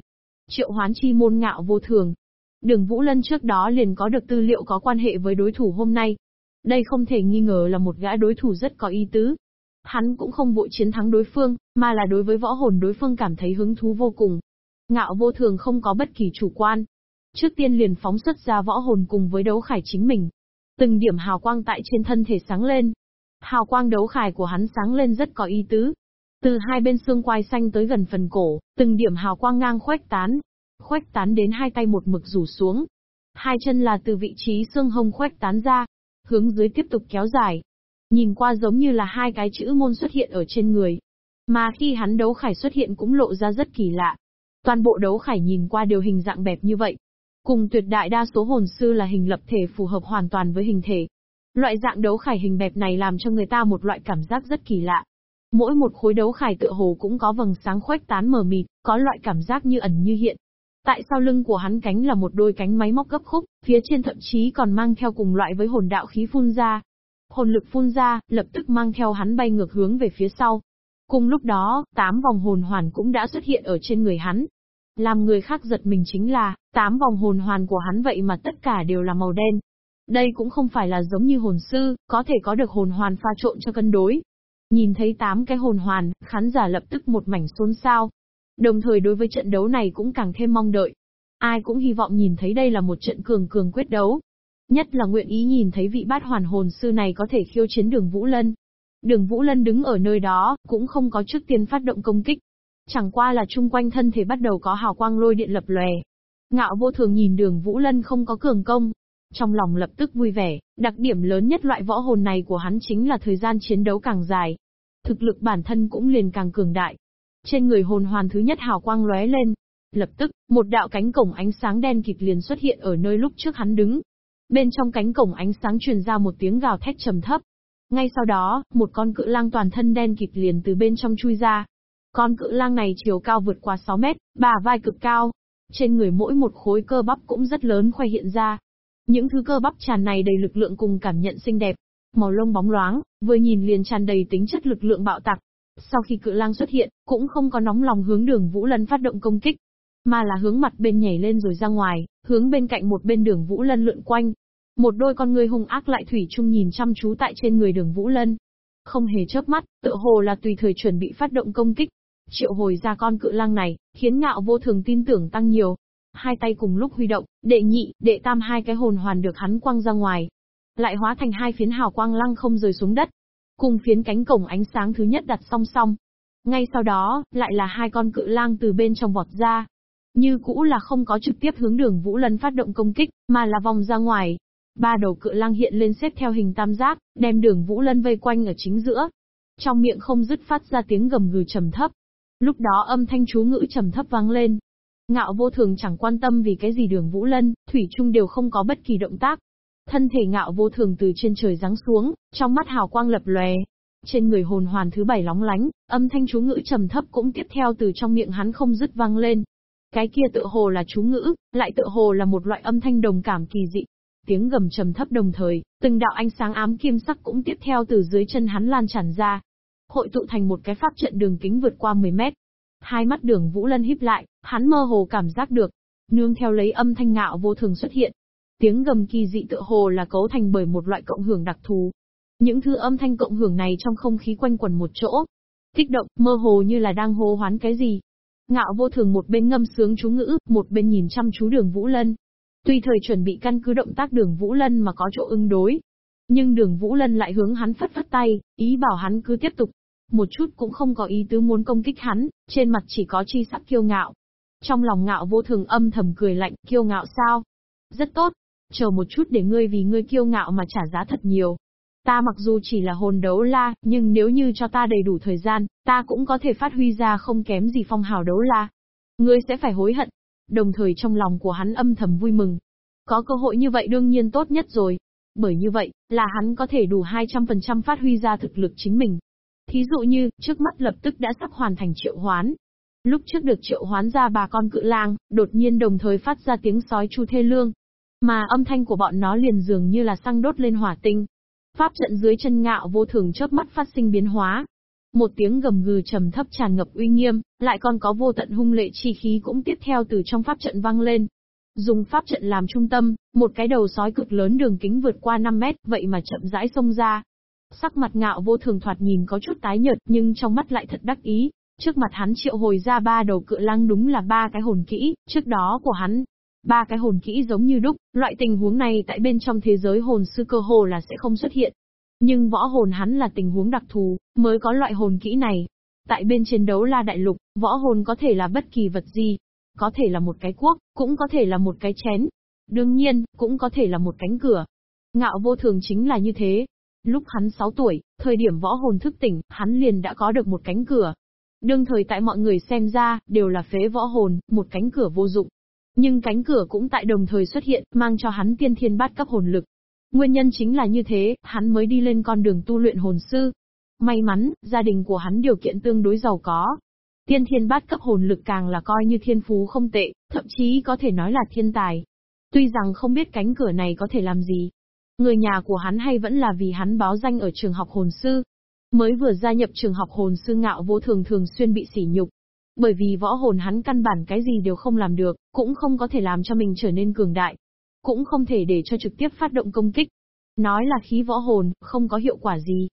Triệu hoán chi môn ngạo vô thường. Đường Vũ Lân trước đó liền có được tư liệu có quan hệ với đối thủ hôm nay. Đây không thể nghi ngờ là một gã đối thủ rất có ý tứ. Hắn cũng không vội chiến thắng đối phương, mà là đối với võ hồn đối phương cảm thấy hứng thú vô cùng. Ngạo vô thường không có bất kỳ chủ quan. Trước tiên liền phóng xuất ra võ hồn cùng với đấu khải chính mình. Từng điểm hào quang tại trên thân thể sáng lên. Hào quang đấu khải của hắn sáng lên rất có ý tứ, từ hai bên xương quai xanh tới gần phần cổ, từng điểm hào quang ngang khuếch tán. Khuếch tán đến hai tay một mực rủ xuống. Hai chân là từ vị trí xương hông khuếch tán ra, hướng dưới tiếp tục kéo dài. Nhìn qua giống như là hai cái chữ môn xuất hiện ở trên người. Mà khi hắn đấu khải xuất hiện cũng lộ ra rất kỳ lạ. Toàn bộ đấu khải nhìn qua đều hình dạng bẹp như vậy. Cùng tuyệt đại đa số hồn sư là hình lập thể phù hợp hoàn toàn với hình thể. Loại dạng đấu khải hình bẹp này làm cho người ta một loại cảm giác rất kỳ lạ. Mỗi một khối đấu khải tựa hồ cũng có vầng sáng khuếch tán mờ mịt, có loại cảm giác như ẩn như hiện. Tại sau lưng của hắn cánh là một đôi cánh máy móc gấp khúc, phía trên thậm chí còn mang theo cùng loại với hồn đạo khí phun ra. Hồn lực phun ra, lập tức mang theo hắn bay ngược hướng về phía sau. Cùng lúc đó, tám vòng hồn hoàn cũng đã xuất hiện ở trên người hắn. Làm người khác giật mình chính là, tám vòng hồn hoàn của hắn vậy mà tất cả đều là màu đen. Đây cũng không phải là giống như hồn sư, có thể có được hồn hoàn pha trộn cho cân đối, Nhìn thấy tám cái hồn hoàn, khán giả lập tức một mảnh xôn xao. Đồng thời đối với trận đấu này cũng càng thêm mong đợi. Ai cũng hy vọng nhìn thấy đây là một trận cường cường quyết đấu. Nhất là nguyện ý nhìn thấy vị bát hoàn hồn sư này có thể khiêu chiến đường Vũ Lân. Đường Vũ Lân đứng ở nơi đó, cũng không có trước tiên phát động công kích. Chẳng qua là chung quanh thân thể bắt đầu có hào quang lôi điện lập lòe. Ngạo vô thường nhìn đường Vũ Lân không có cường công. Trong lòng lập tức vui vẻ, đặc điểm lớn nhất loại võ hồn này của hắn chính là thời gian chiến đấu càng dài. Thực lực bản thân cũng liền càng cường đại. Trên người hồn hoàn thứ nhất hào quang lóe lên. Lập tức, một đạo cánh cổng ánh sáng đen kịt liền xuất hiện ở nơi lúc trước hắn đứng. Bên trong cánh cổng ánh sáng truyền ra một tiếng gào thét trầm thấp. Ngay sau đó, một con cự lang toàn thân đen kịt liền từ bên trong chui ra, con cự lang này chiều cao vượt qua 6 mét, bà vai cực cao. Trên người mỗi một khối cơ bắp cũng rất lớn khoe hiện ra. Những thứ cơ bắp tràn này đầy lực lượng cùng cảm nhận xinh đẹp. Màu lông bóng loáng, vừa nhìn liền tràn đầy tính chất lực lượng bạo tạc. Sau khi cự lang xuất hiện, cũng không có nóng lòng hướng đường Vũ Lân phát động công kích, mà là hướng mặt bên nhảy lên rồi ra ngoài, hướng bên cạnh một bên đường Vũ Lân lượn quanh. Một đôi con người hung ác lại thủy chung nhìn chăm chú tại trên người đường Vũ Lân. Không hề chớp mắt, tự hồ là tùy thời chuẩn bị phát động công kích. Triệu hồi ra con cự lang này, khiến ngạo vô thường tin tưởng tăng nhiều. Hai tay cùng lúc huy động, đệ nhị, đệ tam hai cái hồn hoàn được hắn quăng ra ngoài. Lại hóa thành hai phiến hào quang lăng không rơi xuống đất. Cùng phiến cánh cổng ánh sáng thứ nhất đặt song song. Ngay sau đó, lại là hai con cự lang từ bên trong vọt ra. Như cũ là không có trực tiếp hướng đường Vũ Lân phát động công kích, mà là vòng ra ngoài. Ba đầu cự lang hiện lên xếp theo hình tam giác, đem đường Vũ Lân vây quanh ở chính giữa. Trong miệng không dứt phát ra tiếng gầm gừ trầm thấp, Lúc đó âm thanh chú ngữ trầm thấp vang lên. Ngạo vô thường chẳng quan tâm vì cái gì đường Vũ Lân, Thủy Trung đều không có bất kỳ động tác. Thân thể ngạo vô thường từ trên trời giáng xuống, trong mắt hào quang lập lòe. Trên người hồn hoàn thứ bảy lóng lánh, âm thanh chú ngữ trầm thấp cũng tiếp theo từ trong miệng hắn không dứt vang lên. Cái kia tự hồ là chú ngữ, lại tự hồ là một loại âm thanh đồng cảm kỳ dị. Tiếng gầm trầm thấp đồng thời, từng đạo ánh sáng ám kim sắc cũng tiếp theo từ dưới chân hắn lan tràn ra, hội tụ thành một cái pháp trận đường kính vượt qua 10 mét. Hai mắt đường Vũ Lân híp lại, hắn mơ hồ cảm giác được. Nương theo lấy âm thanh ngạo vô thường xuất hiện. Tiếng gầm kỳ dị tựa hồ là cấu thành bởi một loại cộng hưởng đặc thù. Những thứ âm thanh cộng hưởng này trong không khí quanh quẩn một chỗ. Kích động, mơ hồ như là đang hô hoán cái gì. Ngạo vô thường một bên ngâm sướng chú ngữ, một bên nhìn chăm chú đường Vũ Lân. Tuy thời chuẩn bị căn cứ động tác đường Vũ Lân mà có chỗ ứng đối, nhưng đường Vũ Lân lại hướng hắn phất phất tay, ý bảo hắn cứ tiếp tục. Một chút cũng không có ý tứ muốn công kích hắn, trên mặt chỉ có chi sắc kiêu ngạo. Trong lòng ngạo vô thường âm thầm cười lạnh, kiêu ngạo sao? Rất tốt, chờ một chút để ngươi vì ngươi kiêu ngạo mà trả giá thật nhiều. Ta mặc dù chỉ là hồn đấu la, nhưng nếu như cho ta đầy đủ thời gian, ta cũng có thể phát huy ra không kém gì phong hào đấu la. Ngươi sẽ phải hối hận. Đồng thời trong lòng của hắn âm thầm vui mừng. Có cơ hội như vậy đương nhiên tốt nhất rồi. Bởi như vậy, là hắn có thể đủ 200% phát huy ra thực lực chính mình. Thí dụ như, trước mắt lập tức đã sắp hoàn thành triệu hoán. Lúc trước được triệu hoán ra bà con cự lang, đột nhiên đồng thời phát ra tiếng sói chu thê lương. Mà âm thanh của bọn nó liền dường như là xăng đốt lên hỏa tinh. Pháp trận dưới chân ngạo vô thường chớp mắt phát sinh biến hóa. Một tiếng gầm gừ trầm thấp tràn ngập uy nghiêm, lại còn có vô tận hung lệ chi khí cũng tiếp theo từ trong pháp trận vang lên. Dùng pháp trận làm trung tâm, một cái đầu sói cực lớn đường kính vượt qua 5 mét, vậy mà chậm rãi xông ra. Sắc mặt ngạo vô thường thoạt nhìn có chút tái nhợt nhưng trong mắt lại thật đắc ý. Trước mặt hắn triệu hồi ra ba đầu cự lăng đúng là ba cái hồn kỹ, trước đó của hắn. Ba cái hồn kỹ giống như đúc, loại tình huống này tại bên trong thế giới hồn sư cơ hồ là sẽ không xuất hiện. Nhưng võ hồn hắn là tình huống đặc thù, mới có loại hồn kỹ này. Tại bên chiến đấu la đại lục, võ hồn có thể là bất kỳ vật gì, có thể là một cái cuốc, cũng có thể là một cái chén. Đương nhiên, cũng có thể là một cánh cửa. Ngạo vô thường chính là như thế. Lúc hắn 6 tuổi, thời điểm võ hồn thức tỉnh, hắn liền đã có được một cánh cửa. Đương thời tại mọi người xem ra, đều là phế võ hồn, một cánh cửa vô dụng. Nhưng cánh cửa cũng tại đồng thời xuất hiện, mang cho hắn tiên thiên bát cấp hồn lực. Nguyên nhân chính là như thế, hắn mới đi lên con đường tu luyện hồn sư. May mắn, gia đình của hắn điều kiện tương đối giàu có, Tiên thiên bát cấp hồn lực càng là coi như thiên phú không tệ, thậm chí có thể nói là thiên tài. Tuy rằng không biết cánh cửa này có thể làm gì. Người nhà của hắn hay vẫn là vì hắn báo danh ở trường học hồn sư. Mới vừa gia nhập trường học hồn sư ngạo vô thường thường xuyên bị sỉ nhục. Bởi vì võ hồn hắn căn bản cái gì đều không làm được, cũng không có thể làm cho mình trở nên cường đại. Cũng không thể để cho trực tiếp phát động công kích. Nói là khí võ hồn, không có hiệu quả gì.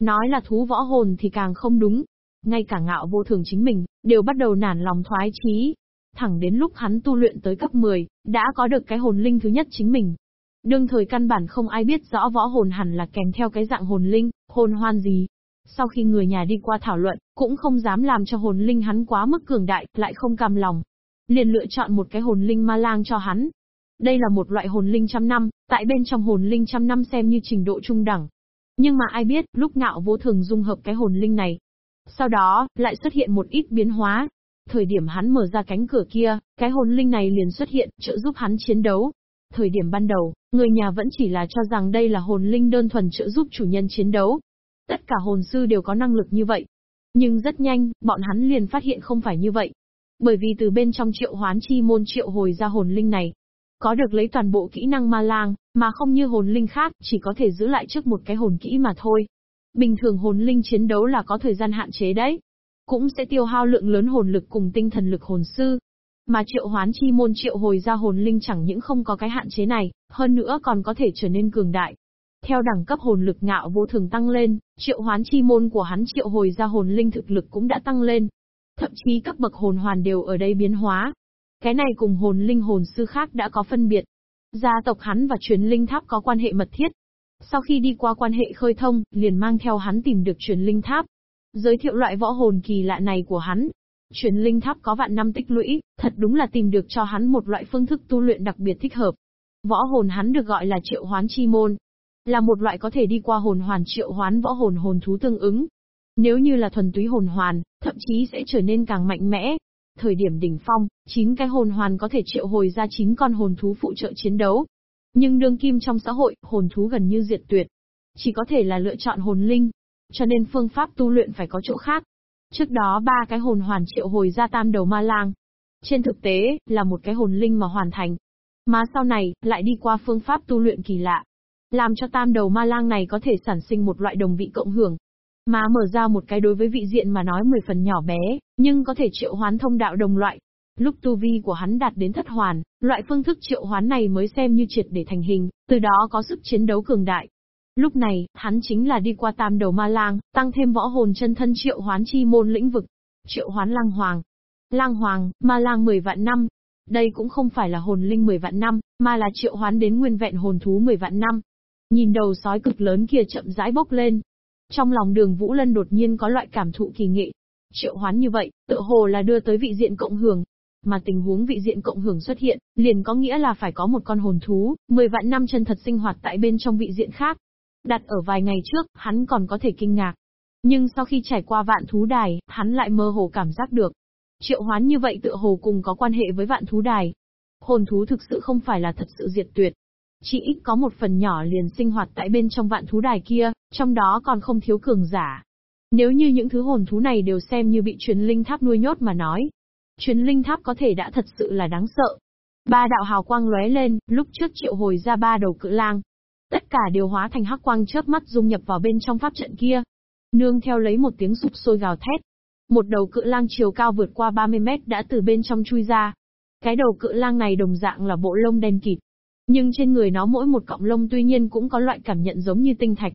Nói là thú võ hồn thì càng không đúng, ngay cả ngạo vô thường chính mình, đều bắt đầu nản lòng thoái chí. Thẳng đến lúc hắn tu luyện tới cấp 10, đã có được cái hồn linh thứ nhất chính mình. Đương thời căn bản không ai biết rõ võ hồn hẳn là kèm theo cái dạng hồn linh, hồn hoan gì. Sau khi người nhà đi qua thảo luận, cũng không dám làm cho hồn linh hắn quá mức cường đại, lại không cam lòng. Liền lựa chọn một cái hồn linh ma lang cho hắn. Đây là một loại hồn linh trăm năm, tại bên trong hồn linh trăm năm xem như trình độ trung đẳng. Nhưng mà ai biết, lúc ngạo vô thường dung hợp cái hồn linh này. Sau đó, lại xuất hiện một ít biến hóa. Thời điểm hắn mở ra cánh cửa kia, cái hồn linh này liền xuất hiện, trợ giúp hắn chiến đấu. Thời điểm ban đầu, người nhà vẫn chỉ là cho rằng đây là hồn linh đơn thuần trợ giúp chủ nhân chiến đấu. Tất cả hồn sư đều có năng lực như vậy. Nhưng rất nhanh, bọn hắn liền phát hiện không phải như vậy. Bởi vì từ bên trong triệu hoán chi môn triệu hồi ra hồn linh này, có được lấy toàn bộ kỹ năng ma lang, mà không như hồn linh khác, chỉ có thể giữ lại trước một cái hồn kỹ mà thôi. Bình thường hồn linh chiến đấu là có thời gian hạn chế đấy. Cũng sẽ tiêu hao lượng lớn hồn lực cùng tinh thần lực hồn sư. Mà triệu hoán chi môn triệu hồi ra hồn linh chẳng những không có cái hạn chế này, hơn nữa còn có thể trở nên cường đại. Theo đẳng cấp hồn lực ngạo vô thường tăng lên, triệu hoán chi môn của hắn triệu hồi ra hồn linh thực lực cũng đã tăng lên. Thậm chí các bậc hồn hoàn đều ở đây biến hóa. Cái này cùng hồn linh hồn sư khác đã có phân biệt. Gia tộc hắn và truyền linh tháp có quan hệ mật thiết. Sau khi đi qua quan hệ khơi thông, liền mang theo hắn tìm được truyền linh tháp. Giới thiệu loại võ hồn kỳ lạ này của hắn. Truyền linh tháp có vạn năm tích lũy, thật đúng là tìm được cho hắn một loại phương thức tu luyện đặc biệt thích hợp. Võ hồn hắn được gọi là triệu hoán chi môn. Là một loại có thể đi qua hồn hoàn triệu hoán võ hồn hồn thú tương ứng. Nếu như là thuần túy hồn hoàn, thậm chí sẽ trở nên càng mạnh mẽ. Thời điểm đỉnh phong, 9 cái hồn hoàn có thể triệu hồi ra 9 con hồn thú phụ trợ chiến đấu. Nhưng đương kim trong xã hội, hồn thú gần như diệt tuyệt. Chỉ có thể là lựa chọn hồn linh. Cho nên phương pháp tu luyện phải có chỗ khác. Trước đó ba cái hồn hoàn triệu hồi ra tam đầu ma lang. Trên thực tế, là một cái hồn linh mà hoàn thành, mà sau này, lại đi qua phương pháp tu luyện kỳ lạ. Làm cho tam đầu ma lang này có thể sản sinh một loại đồng vị cộng hưởng. Mà mở ra một cái đối với vị diện mà nói 10 phần nhỏ bé, nhưng có thể triệu hoán thông đạo đồng loại. Lúc tu vi của hắn đạt đến thất hoàn, loại phương thức triệu hoán này mới xem như triệt để thành hình, từ đó có sức chiến đấu cường đại. Lúc này, hắn chính là đi qua tam đầu ma lang, tăng thêm võ hồn chân thân triệu hoán chi môn lĩnh vực. Triệu hoán lang hoàng. Lang hoàng, ma lang 10 vạn năm, đây cũng không phải là hồn linh 10 vạn năm, mà là triệu hoán đến nguyên vẹn hồn thú 10 vạn năm. Nhìn đầu sói cực lớn kia chậm rãi bốc lên. Trong lòng đường Vũ Lân đột nhiên có loại cảm thụ kỳ nghệ. Triệu hoán như vậy, tự hồ là đưa tới vị diện cộng hưởng. Mà tình huống vị diện cộng hưởng xuất hiện, liền có nghĩa là phải có một con hồn thú, 10 vạn năm chân thật sinh hoạt tại bên trong vị diện khác. Đặt ở vài ngày trước, hắn còn có thể kinh ngạc. Nhưng sau khi trải qua vạn thú đài, hắn lại mơ hồ cảm giác được, Triệu hoán như vậy tựa hồ cùng có quan hệ với vạn thú đài. Hồn thú thực sự không phải là thật sự diệt tuyệt. Chỉ ít có một phần nhỏ liền sinh hoạt tại bên trong vạn thú đài kia, trong đó còn không thiếu cường giả. Nếu như những thứ hồn thú này đều xem như bị truyền linh tháp nuôi nhốt mà nói. Truyền linh tháp có thể đã thật sự là đáng sợ. Ba đạo hào quang lóe lên, lúc trước triệu hồi ra ba đầu cự lang. Tất cả đều hóa thành hắc quang chớp mắt dung nhập vào bên trong pháp trận kia. Nương theo lấy một tiếng sụp sôi gào thét, một đầu cự lang chiều cao vượt qua 30 mét đã từ bên trong chui ra. Cái đầu cự lang này đồng dạng là bộ lông đen kịt. Nhưng trên người nó mỗi một cọng lông tuy nhiên cũng có loại cảm nhận giống như tinh thạch.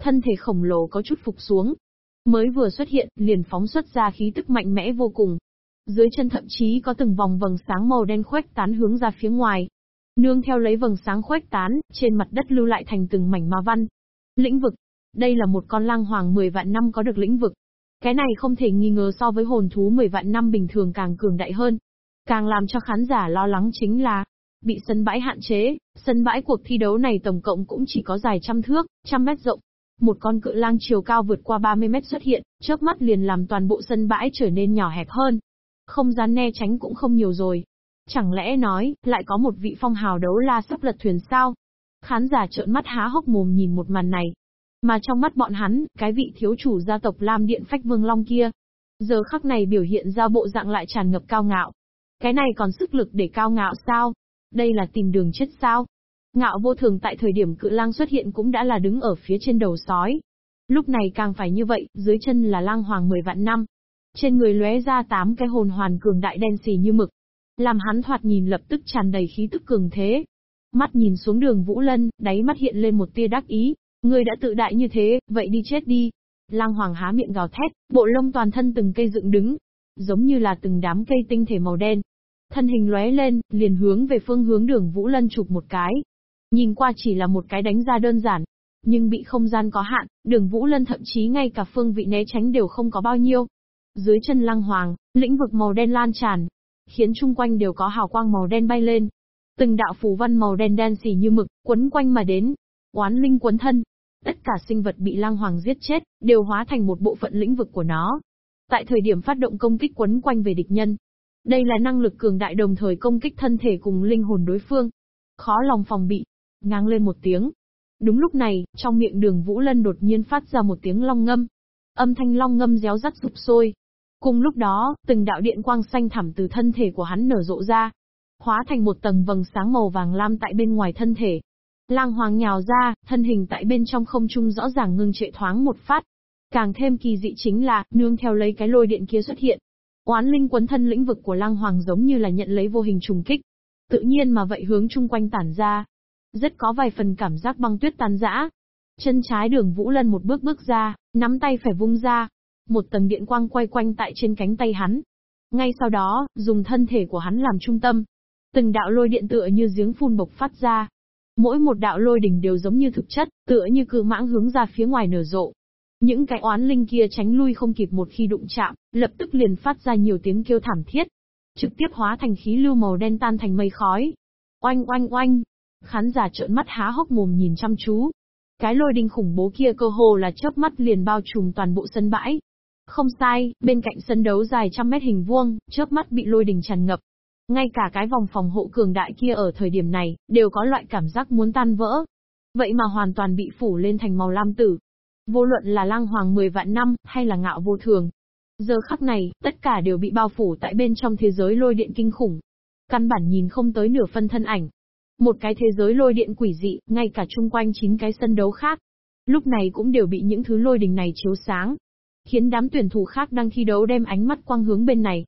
Thân thể khổng lồ có chút phục xuống. Mới vừa xuất hiện, liền phóng xuất ra khí tức mạnh mẽ vô cùng. Dưới chân thậm chí có từng vòng vầng sáng màu đen khuếch tán hướng ra phía ngoài. Nương theo lấy vầng sáng khuếch tán, trên mặt đất lưu lại thành từng mảnh ma văn. Lĩnh vực. Đây là một con lang hoàng 10 vạn năm có được lĩnh vực, cái này không thể nghi ngờ so với hồn thú 10 vạn năm bình thường càng cường đại hơn. Càng làm cho khán giả lo lắng chính là, bị sân bãi hạn chế, sân bãi cuộc thi đấu này tổng cộng cũng chỉ có dài trăm thước, trăm mét rộng. Một con cự lang chiều cao vượt qua 30 mét xuất hiện, chớp mắt liền làm toàn bộ sân bãi trở nên nhỏ hẹp hơn. Không gian né tránh cũng không nhiều rồi. Chẳng lẽ nói, lại có một vị phong hào đấu la sắp lật thuyền sao? Khán giả trợn mắt há hốc mồm nhìn một màn này, mà trong mắt bọn hắn, cái vị thiếu chủ gia tộc Lam Điện Phách Vương Long kia, giờ khắc này biểu hiện ra bộ dạng lại tràn ngập cao ngạo. Cái này còn sức lực để cao ngạo sao? Đây là tìm đường chết sao? Ngạo vô thường tại thời điểm cự lang xuất hiện cũng đã là đứng ở phía trên đầu sói. Lúc này càng phải như vậy, dưới chân là lang hoàng mười vạn năm. Trên người lóe ra tám cái hồn hoàn cường đại đen xì như mực. Làm hắn thoạt nhìn lập tức tràn đầy khí tức cường thế. Mắt nhìn xuống đường Vũ Lân, đáy mắt hiện lên một tia đắc ý, Ngươi đã tự đại như thế, vậy đi chết đi. Lang Hoàng há miệng gào thét, bộ lông toàn thân từng cây dựng đứng, giống như là từng đám cây tinh thể màu đen. Thân hình lóe lên, liền hướng về phương hướng đường Vũ Lân chụp một cái. Nhìn qua chỉ là một cái đánh ra đơn giản. Nhưng bị không gian có hạn, đường Vũ Lân thậm chí ngay cả phương vị né tránh đều không có bao nhiêu. Dưới chân lăng hoàng, lĩnh vực màu đen lan tràn, khiến chung quanh đều có hào quang màu đen bay lên. Từng đạo phù văn màu đen đen xì như mực, quấn quanh mà đến. Oán linh quấn thân. Tất cả sinh vật bị Lang hoàng giết chết, đều hóa thành một bộ phận lĩnh vực của nó. Tại thời điểm phát động công kích quấn quanh về địch nhân, đây là năng lực cường đại đồng thời công kích thân thể cùng linh hồn đối phương. Khó lòng phòng bị. Ngang lên một tiếng. Đúng lúc này, trong miệng đường Vũ Lân đột nhiên phát ra một tiếng long ngâm. Âm thanh long ngâm réo rắt sụp sôi. Cùng lúc đó, từng đạo điện quang xanh thẳm từ thân thể của hắn nở rộ ra. Hóa thành một tầng vầng sáng màu vàng lam tại bên ngoài thân thể. Lang hoàng nhào ra, thân hình tại bên trong không trung rõ ràng ngưng trệ thoáng một phát. Càng thêm kỳ dị chính là, nương theo lấy cái lôi điện kia xuất hiện, Oán linh quấn thân lĩnh vực của Lang Hoàng giống như là nhận lấy vô hình trùng kích. Tự nhiên mà vậy hướng chung quanh tản ra. Rất có vài phần cảm giác băng tuyết tan rã. Chân trái đường Vũ Lân một bước bước ra, nắm tay phải vung ra. Một tầng điện quang quay quanh tại trên cánh tay hắn. Ngay sau đó, dùng thân thể của hắn làm trung tâm. Từng đạo lôi điện tựa như giếng phun bộc phát ra. Mỗi một đạo lôi đỉnh đều giống như thực chất, tựa như cự mãng hướng ra phía ngoài nở rộ. Những cái oán linh kia tránh lui không kịp một khi đụng chạm, lập tức liền phát ra nhiều tiếng kêu thảm thiết. Trực tiếp hóa thành khí lưu màu đen tan thành mây khói. Oanh oanh oanh. Khán giả trợn mắt há hốc mồm nhìn chăm chú. Cái lôi đình khủng bố kia cơ hồ là chớp mắt liền bao trùm toàn bộ sân bãi. Không sai, bên cạnh sân đấu dài trăm mét hình vuông, chớp mắt bị lôi đình tràn ngập. Ngay cả cái vòng phòng hộ cường đại kia ở thời điểm này, đều có loại cảm giác muốn tan vỡ. Vậy mà hoàn toàn bị phủ lên thành màu lam tử. Vô luận là lang hoàng 10 vạn năm, hay là ngạo vô thường. Giờ khắc này, tất cả đều bị bao phủ tại bên trong thế giới lôi điện kinh khủng. Căn bản nhìn không tới nửa phân thân ảnh. Một cái thế giới lôi điện quỷ dị, ngay cả chung quanh chín cái sân đấu khác. Lúc này cũng đều bị những thứ lôi đình này chiếu sáng. Khiến đám tuyển thủ khác đang thi đấu đem ánh mắt quang hướng bên này.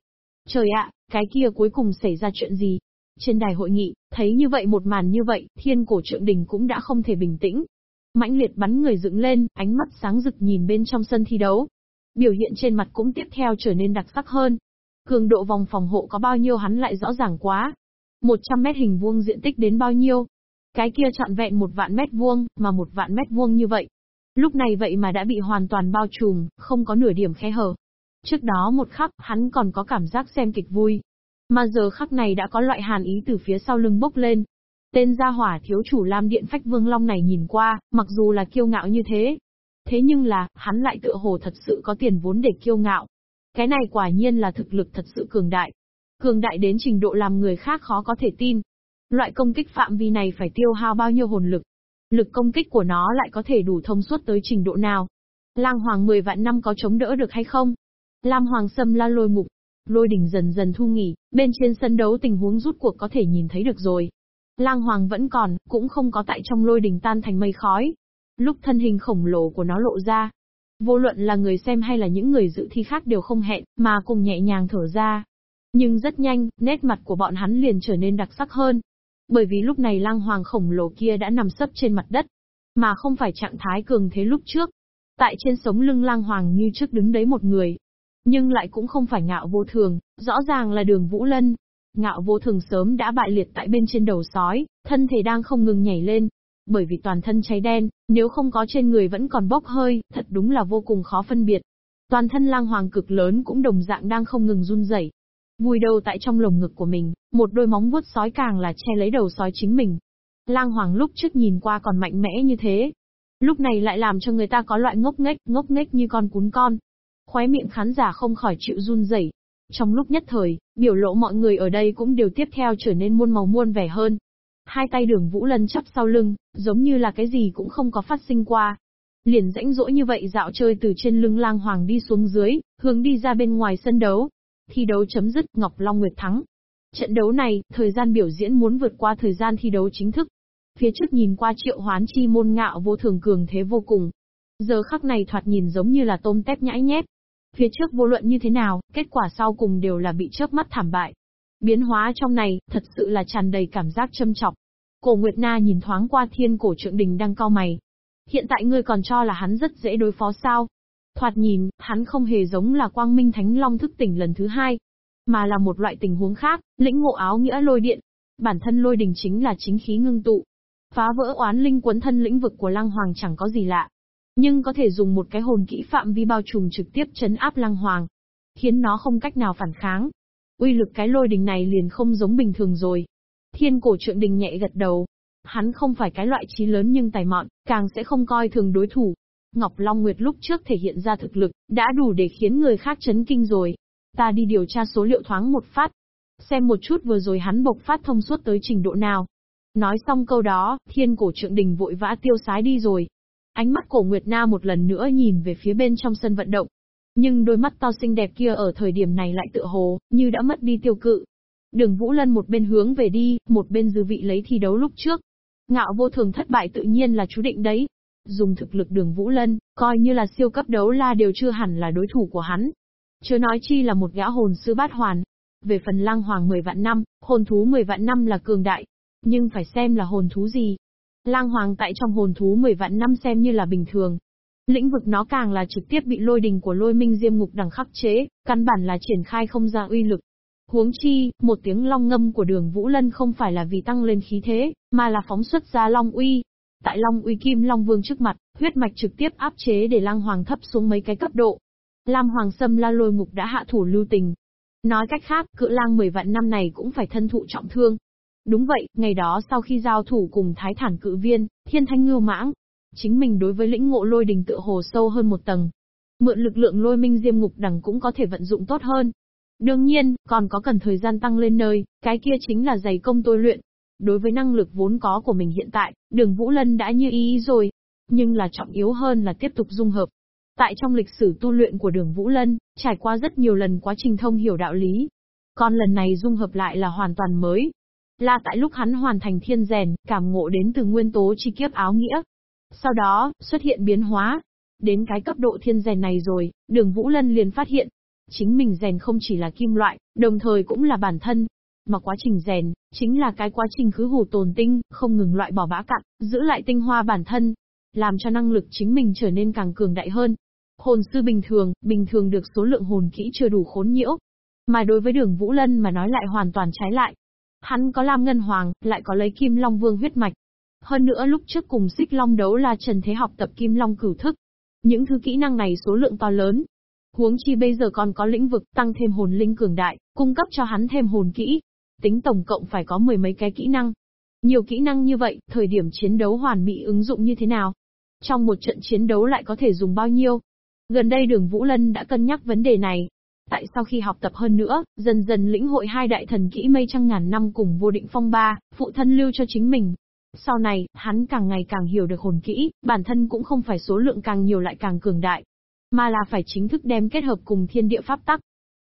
Trời ạ, cái kia cuối cùng xảy ra chuyện gì? Trên đài hội nghị, thấy như vậy một màn như vậy, thiên cổ trượng đình cũng đã không thể bình tĩnh, mãnh liệt bắn người dựng lên, ánh mắt sáng rực nhìn bên trong sân thi đấu. Biểu hiện trên mặt cũng tiếp theo trở nên đặc sắc hơn. Cường độ vòng phòng hộ có bao nhiêu hắn lại rõ ràng quá. 100 mét hình vuông diện tích đến bao nhiêu? Cái kia trọn vẹn một vạn mét vuông, mà một vạn mét vuông như vậy. Lúc này vậy mà đã bị hoàn toàn bao trùm, không có nửa điểm khe hở. Trước đó một khắc, hắn còn có cảm giác xem kịch vui. Mà giờ khắc này đã có loại hàn ý từ phía sau lưng bốc lên, Tên gia hỏa thiếu chủ Lam Điện Phách Vương Long này nhìn qua, mặc dù là kiêu ngạo như thế. Thế nhưng là, hắn lại tựa hồ thật sự có tiền vốn để kiêu ngạo. Cái này quả nhiên là thực lực thật sự cường đại. Cường đại đến trình độ làm người khác khó có thể tin. Loại công kích phạm vi này phải tiêu hao bao nhiêu hồn lực. Lực công kích của nó lại có thể đủ thông suốt tới trình độ nào. Lang Hoàng 10 vạn năm có chống đỡ được hay không? Lam Hoàng Sâm la lôi ngục. Lôi đỉnh dần dần thu nghỉ, bên trên sân đấu tình huống rút cuộc có thể nhìn thấy được rồi. Lang Hoàng vẫn còn, cũng không có tại trong lôi đỉnh tan thành mây khói. Lúc thân hình khổng lồ của nó lộ ra, vô luận là người xem hay là những người dự thi khác đều không hẹn, mà cùng nhẹ nhàng thở ra. Nhưng rất nhanh, nét mặt của bọn hắn liền trở nên đặc sắc hơn. Bởi vì lúc này lang hoàng khổng lồ kia đã nằm sấp trên mặt đất, mà không phải trạng thái cường thế lúc trước. Tại trên sống lưng lang hoàng như trước đứng đấy một người. Nhưng lại cũng không phải ngạo vô thường, rõ ràng là đường Vũ Lân, Ngạo vô thường sớm đã bại liệt tại bên trên đầu sói, thân thể đang không ngừng nhảy lên. Bởi vì toàn thân cháy đen, nếu không có trên người vẫn còn bốc hơi, thật đúng là vô cùng khó phân biệt. Toàn thân lang hoàng cực lớn cũng đồng dạng đang không ngừng run rẩy. Vùi đầu tại trong lồng ngực của mình, một đôi móng vuốt sói càng là che lấy đầu sói chính mình. Lang hoàng lúc trước nhìn qua còn mạnh mẽ như thế. Lúc này lại làm cho người ta có loại ngốc nghếch, ngốc nghếch như con cún con. Khóe miệng khán giả không khỏi chịu run rẩy, trong lúc nhất thời, biểu lộ mọi người ở đây cũng đều tiếp theo trở nên muôn màu muôn vẻ hơn. Hai tay đường Vũ Lân chắp sau lưng, giống như là cái gì cũng không có phát sinh qua. Liền rãnh rỗi như vậy dạo chơi từ trên lưng lang hoàng đi xuống dưới, hướng đi ra bên ngoài sân đấu. Thi đấu chấm dứt, Ngọc Long Nguyệt thắng. Trận đấu này, thời gian biểu diễn muốn vượt qua thời gian thi đấu chính thức. Phía trước nhìn qua triệu hoán chi môn ngạo vô thường cường thế vô cùng. Giờ khắc này thoạt nhìn giống như là tôm tép nhãi nhép, Phía trước vô luận như thế nào, kết quả sau cùng đều là bị chớp mắt thảm bại. Biến hóa trong này, thật sự là tràn đầy cảm giác châm chọc. Cổ Nguyệt Na nhìn thoáng qua thiên cổ trượng đình đang cao mày. Hiện tại ngươi còn cho là hắn rất dễ đối phó sao? Thoạt nhìn, hắn không hề giống là quang minh thánh long thức tỉnh lần thứ hai, mà là một loại tình huống khác, lĩnh ngộ áo nghĩa lôi điện. Bản thân lôi đình chính là chính khí ngưng tụ. Phá vỡ oán linh quấn thân lĩnh vực của Lăng Hoàng chẳng có gì lạ. Nhưng có thể dùng một cái hồn kỹ phạm vi bao trùm trực tiếp chấn áp Lăng Hoàng. Khiến nó không cách nào phản kháng. Uy lực cái lôi đình này liền không giống bình thường rồi. Thiên cổ trượng đình nhẹ gật đầu. Hắn không phải cái loại trí lớn nhưng tài mọn, càng sẽ không coi thường đối thủ. Ngọc Long Nguyệt lúc trước thể hiện ra thực lực, đã đủ để khiến người khác chấn kinh rồi. Ta đi điều tra số liệu thoáng một phát. Xem một chút vừa rồi hắn bộc phát thông suốt tới trình độ nào. Nói xong câu đó, thiên cổ trượng đình vội vã tiêu sái đi rồi. Ánh mắt cổ Nguyệt Na một lần nữa nhìn về phía bên trong sân vận động. Nhưng đôi mắt to xinh đẹp kia ở thời điểm này lại tựa hồ, như đã mất đi tiêu cự. Đường Vũ Lân một bên hướng về đi, một bên dư vị lấy thi đấu lúc trước. Ngạo vô thường thất bại tự nhiên là chú định đấy. Dùng thực lực đường Vũ Lân, coi như là siêu cấp đấu la đều chưa hẳn là đối thủ của hắn. Chưa nói chi là một gã hồn sư bát hoàn. Về phần lăng hoàng 10 vạn năm, hồn thú 10 vạn năm là cường đại. Nhưng phải xem là hồn thú gì. Lang hoàng tại trong hồn thú 10 vạn năm xem như là bình thường. Lĩnh vực nó càng là trực tiếp bị lôi đình của lôi minh diêm ngục đằng khắc chế, căn bản là triển khai không ra uy lực. Huống chi, một tiếng long ngâm của đường Vũ Lân không phải là vì tăng lên khí thế, mà là phóng xuất ra long uy. Tại long uy kim long vương trước mặt, huyết mạch trực tiếp áp chế để lăng hoàng thấp xuống mấy cái cấp độ. Lam Hoàng Sâm la lôi ngục đã hạ thủ lưu tình. Nói cách khác, cự lang 10 vạn năm này cũng phải thân thụ trọng thương. Đúng vậy, ngày đó sau khi giao thủ cùng thái thản cự viên, thiên thanh ngưu mãng, chính mình đối với lĩnh ngộ lôi đình tựa hồ sâu hơn một tầng. Mượn lực lượng lôi minh diêm ngục đằng cũng có thể vận dụng tốt hơn. Đương nhiên, còn có cần thời gian tăng lên nơi, cái kia chính là dày công tôi luyện. Đối với năng lực vốn có của mình hiện tại, đường Vũ Lân đã như ý, rồi. Nhưng là trọng yếu hơn là tiếp tục dung hợp. Tại trong lịch sử tu luyện của đường Vũ Lân, trải qua rất nhiều lần quá trình thông hiểu đạo lý. Còn lần này dung hợp lại là hoàn toàn mới. Là tại lúc hắn hoàn thành thiên rèn, cảm ngộ đến từ nguyên tố chi kiếp áo nghĩa. Sau đó, xuất hiện biến hóa. Đến cái cấp độ thiên rèn này rồi, đường Vũ Lân liền phát hiện, Chính mình rèn không chỉ là kim loại, đồng thời cũng là bản thân. Mà quá trình rèn, chính là cái quá trình khứ hủ tồn tinh, không ngừng loại bỏ bã cặn, giữ lại tinh hoa bản thân, làm cho năng lực chính mình trở nên càng cường đại hơn. Hồn sư bình thường, bình thường được số lượng hồn kỹ chưa đủ khốn nhiễu. Mà đối với đường Vũ Lân mà nói lại hoàn toàn trái lại. Hắn có Lam Ngân Hoàng, lại có lấy Kim Long Vương huyết mạch. Hơn nữa lúc trước cùng xích long đấu là Trần Thế học tập Kim Long cửu thức. Những thứ kỹ năng này số lượng to lớn, Huống chi bây giờ còn có lĩnh vực tăng thêm hồn linh cường đại, cung cấp cho hắn thêm hồn kỹ. Tính tổng cộng phải có mười mấy cái kỹ năng. Nhiều kỹ năng như vậy, thời điểm chiến đấu hoàn mỹ ứng dụng như thế nào? Trong một trận chiến đấu lại có thể dùng bao nhiêu? Gần đây đường Vũ Lân đã cân nhắc vấn đề này. Tại sau khi học tập hơn nữa, dần dần lĩnh hội hai đại thần kỹ mây trăng ngàn năm cùng vô định phong ba, phụ thân lưu cho chính mình. Sau này, hắn càng ngày càng hiểu được hồn kỹ, bản thân cũng không phải số lượng càng nhiều lại càng cường đại, mà là phải chính thức đem kết hợp cùng thiên địa pháp tắc.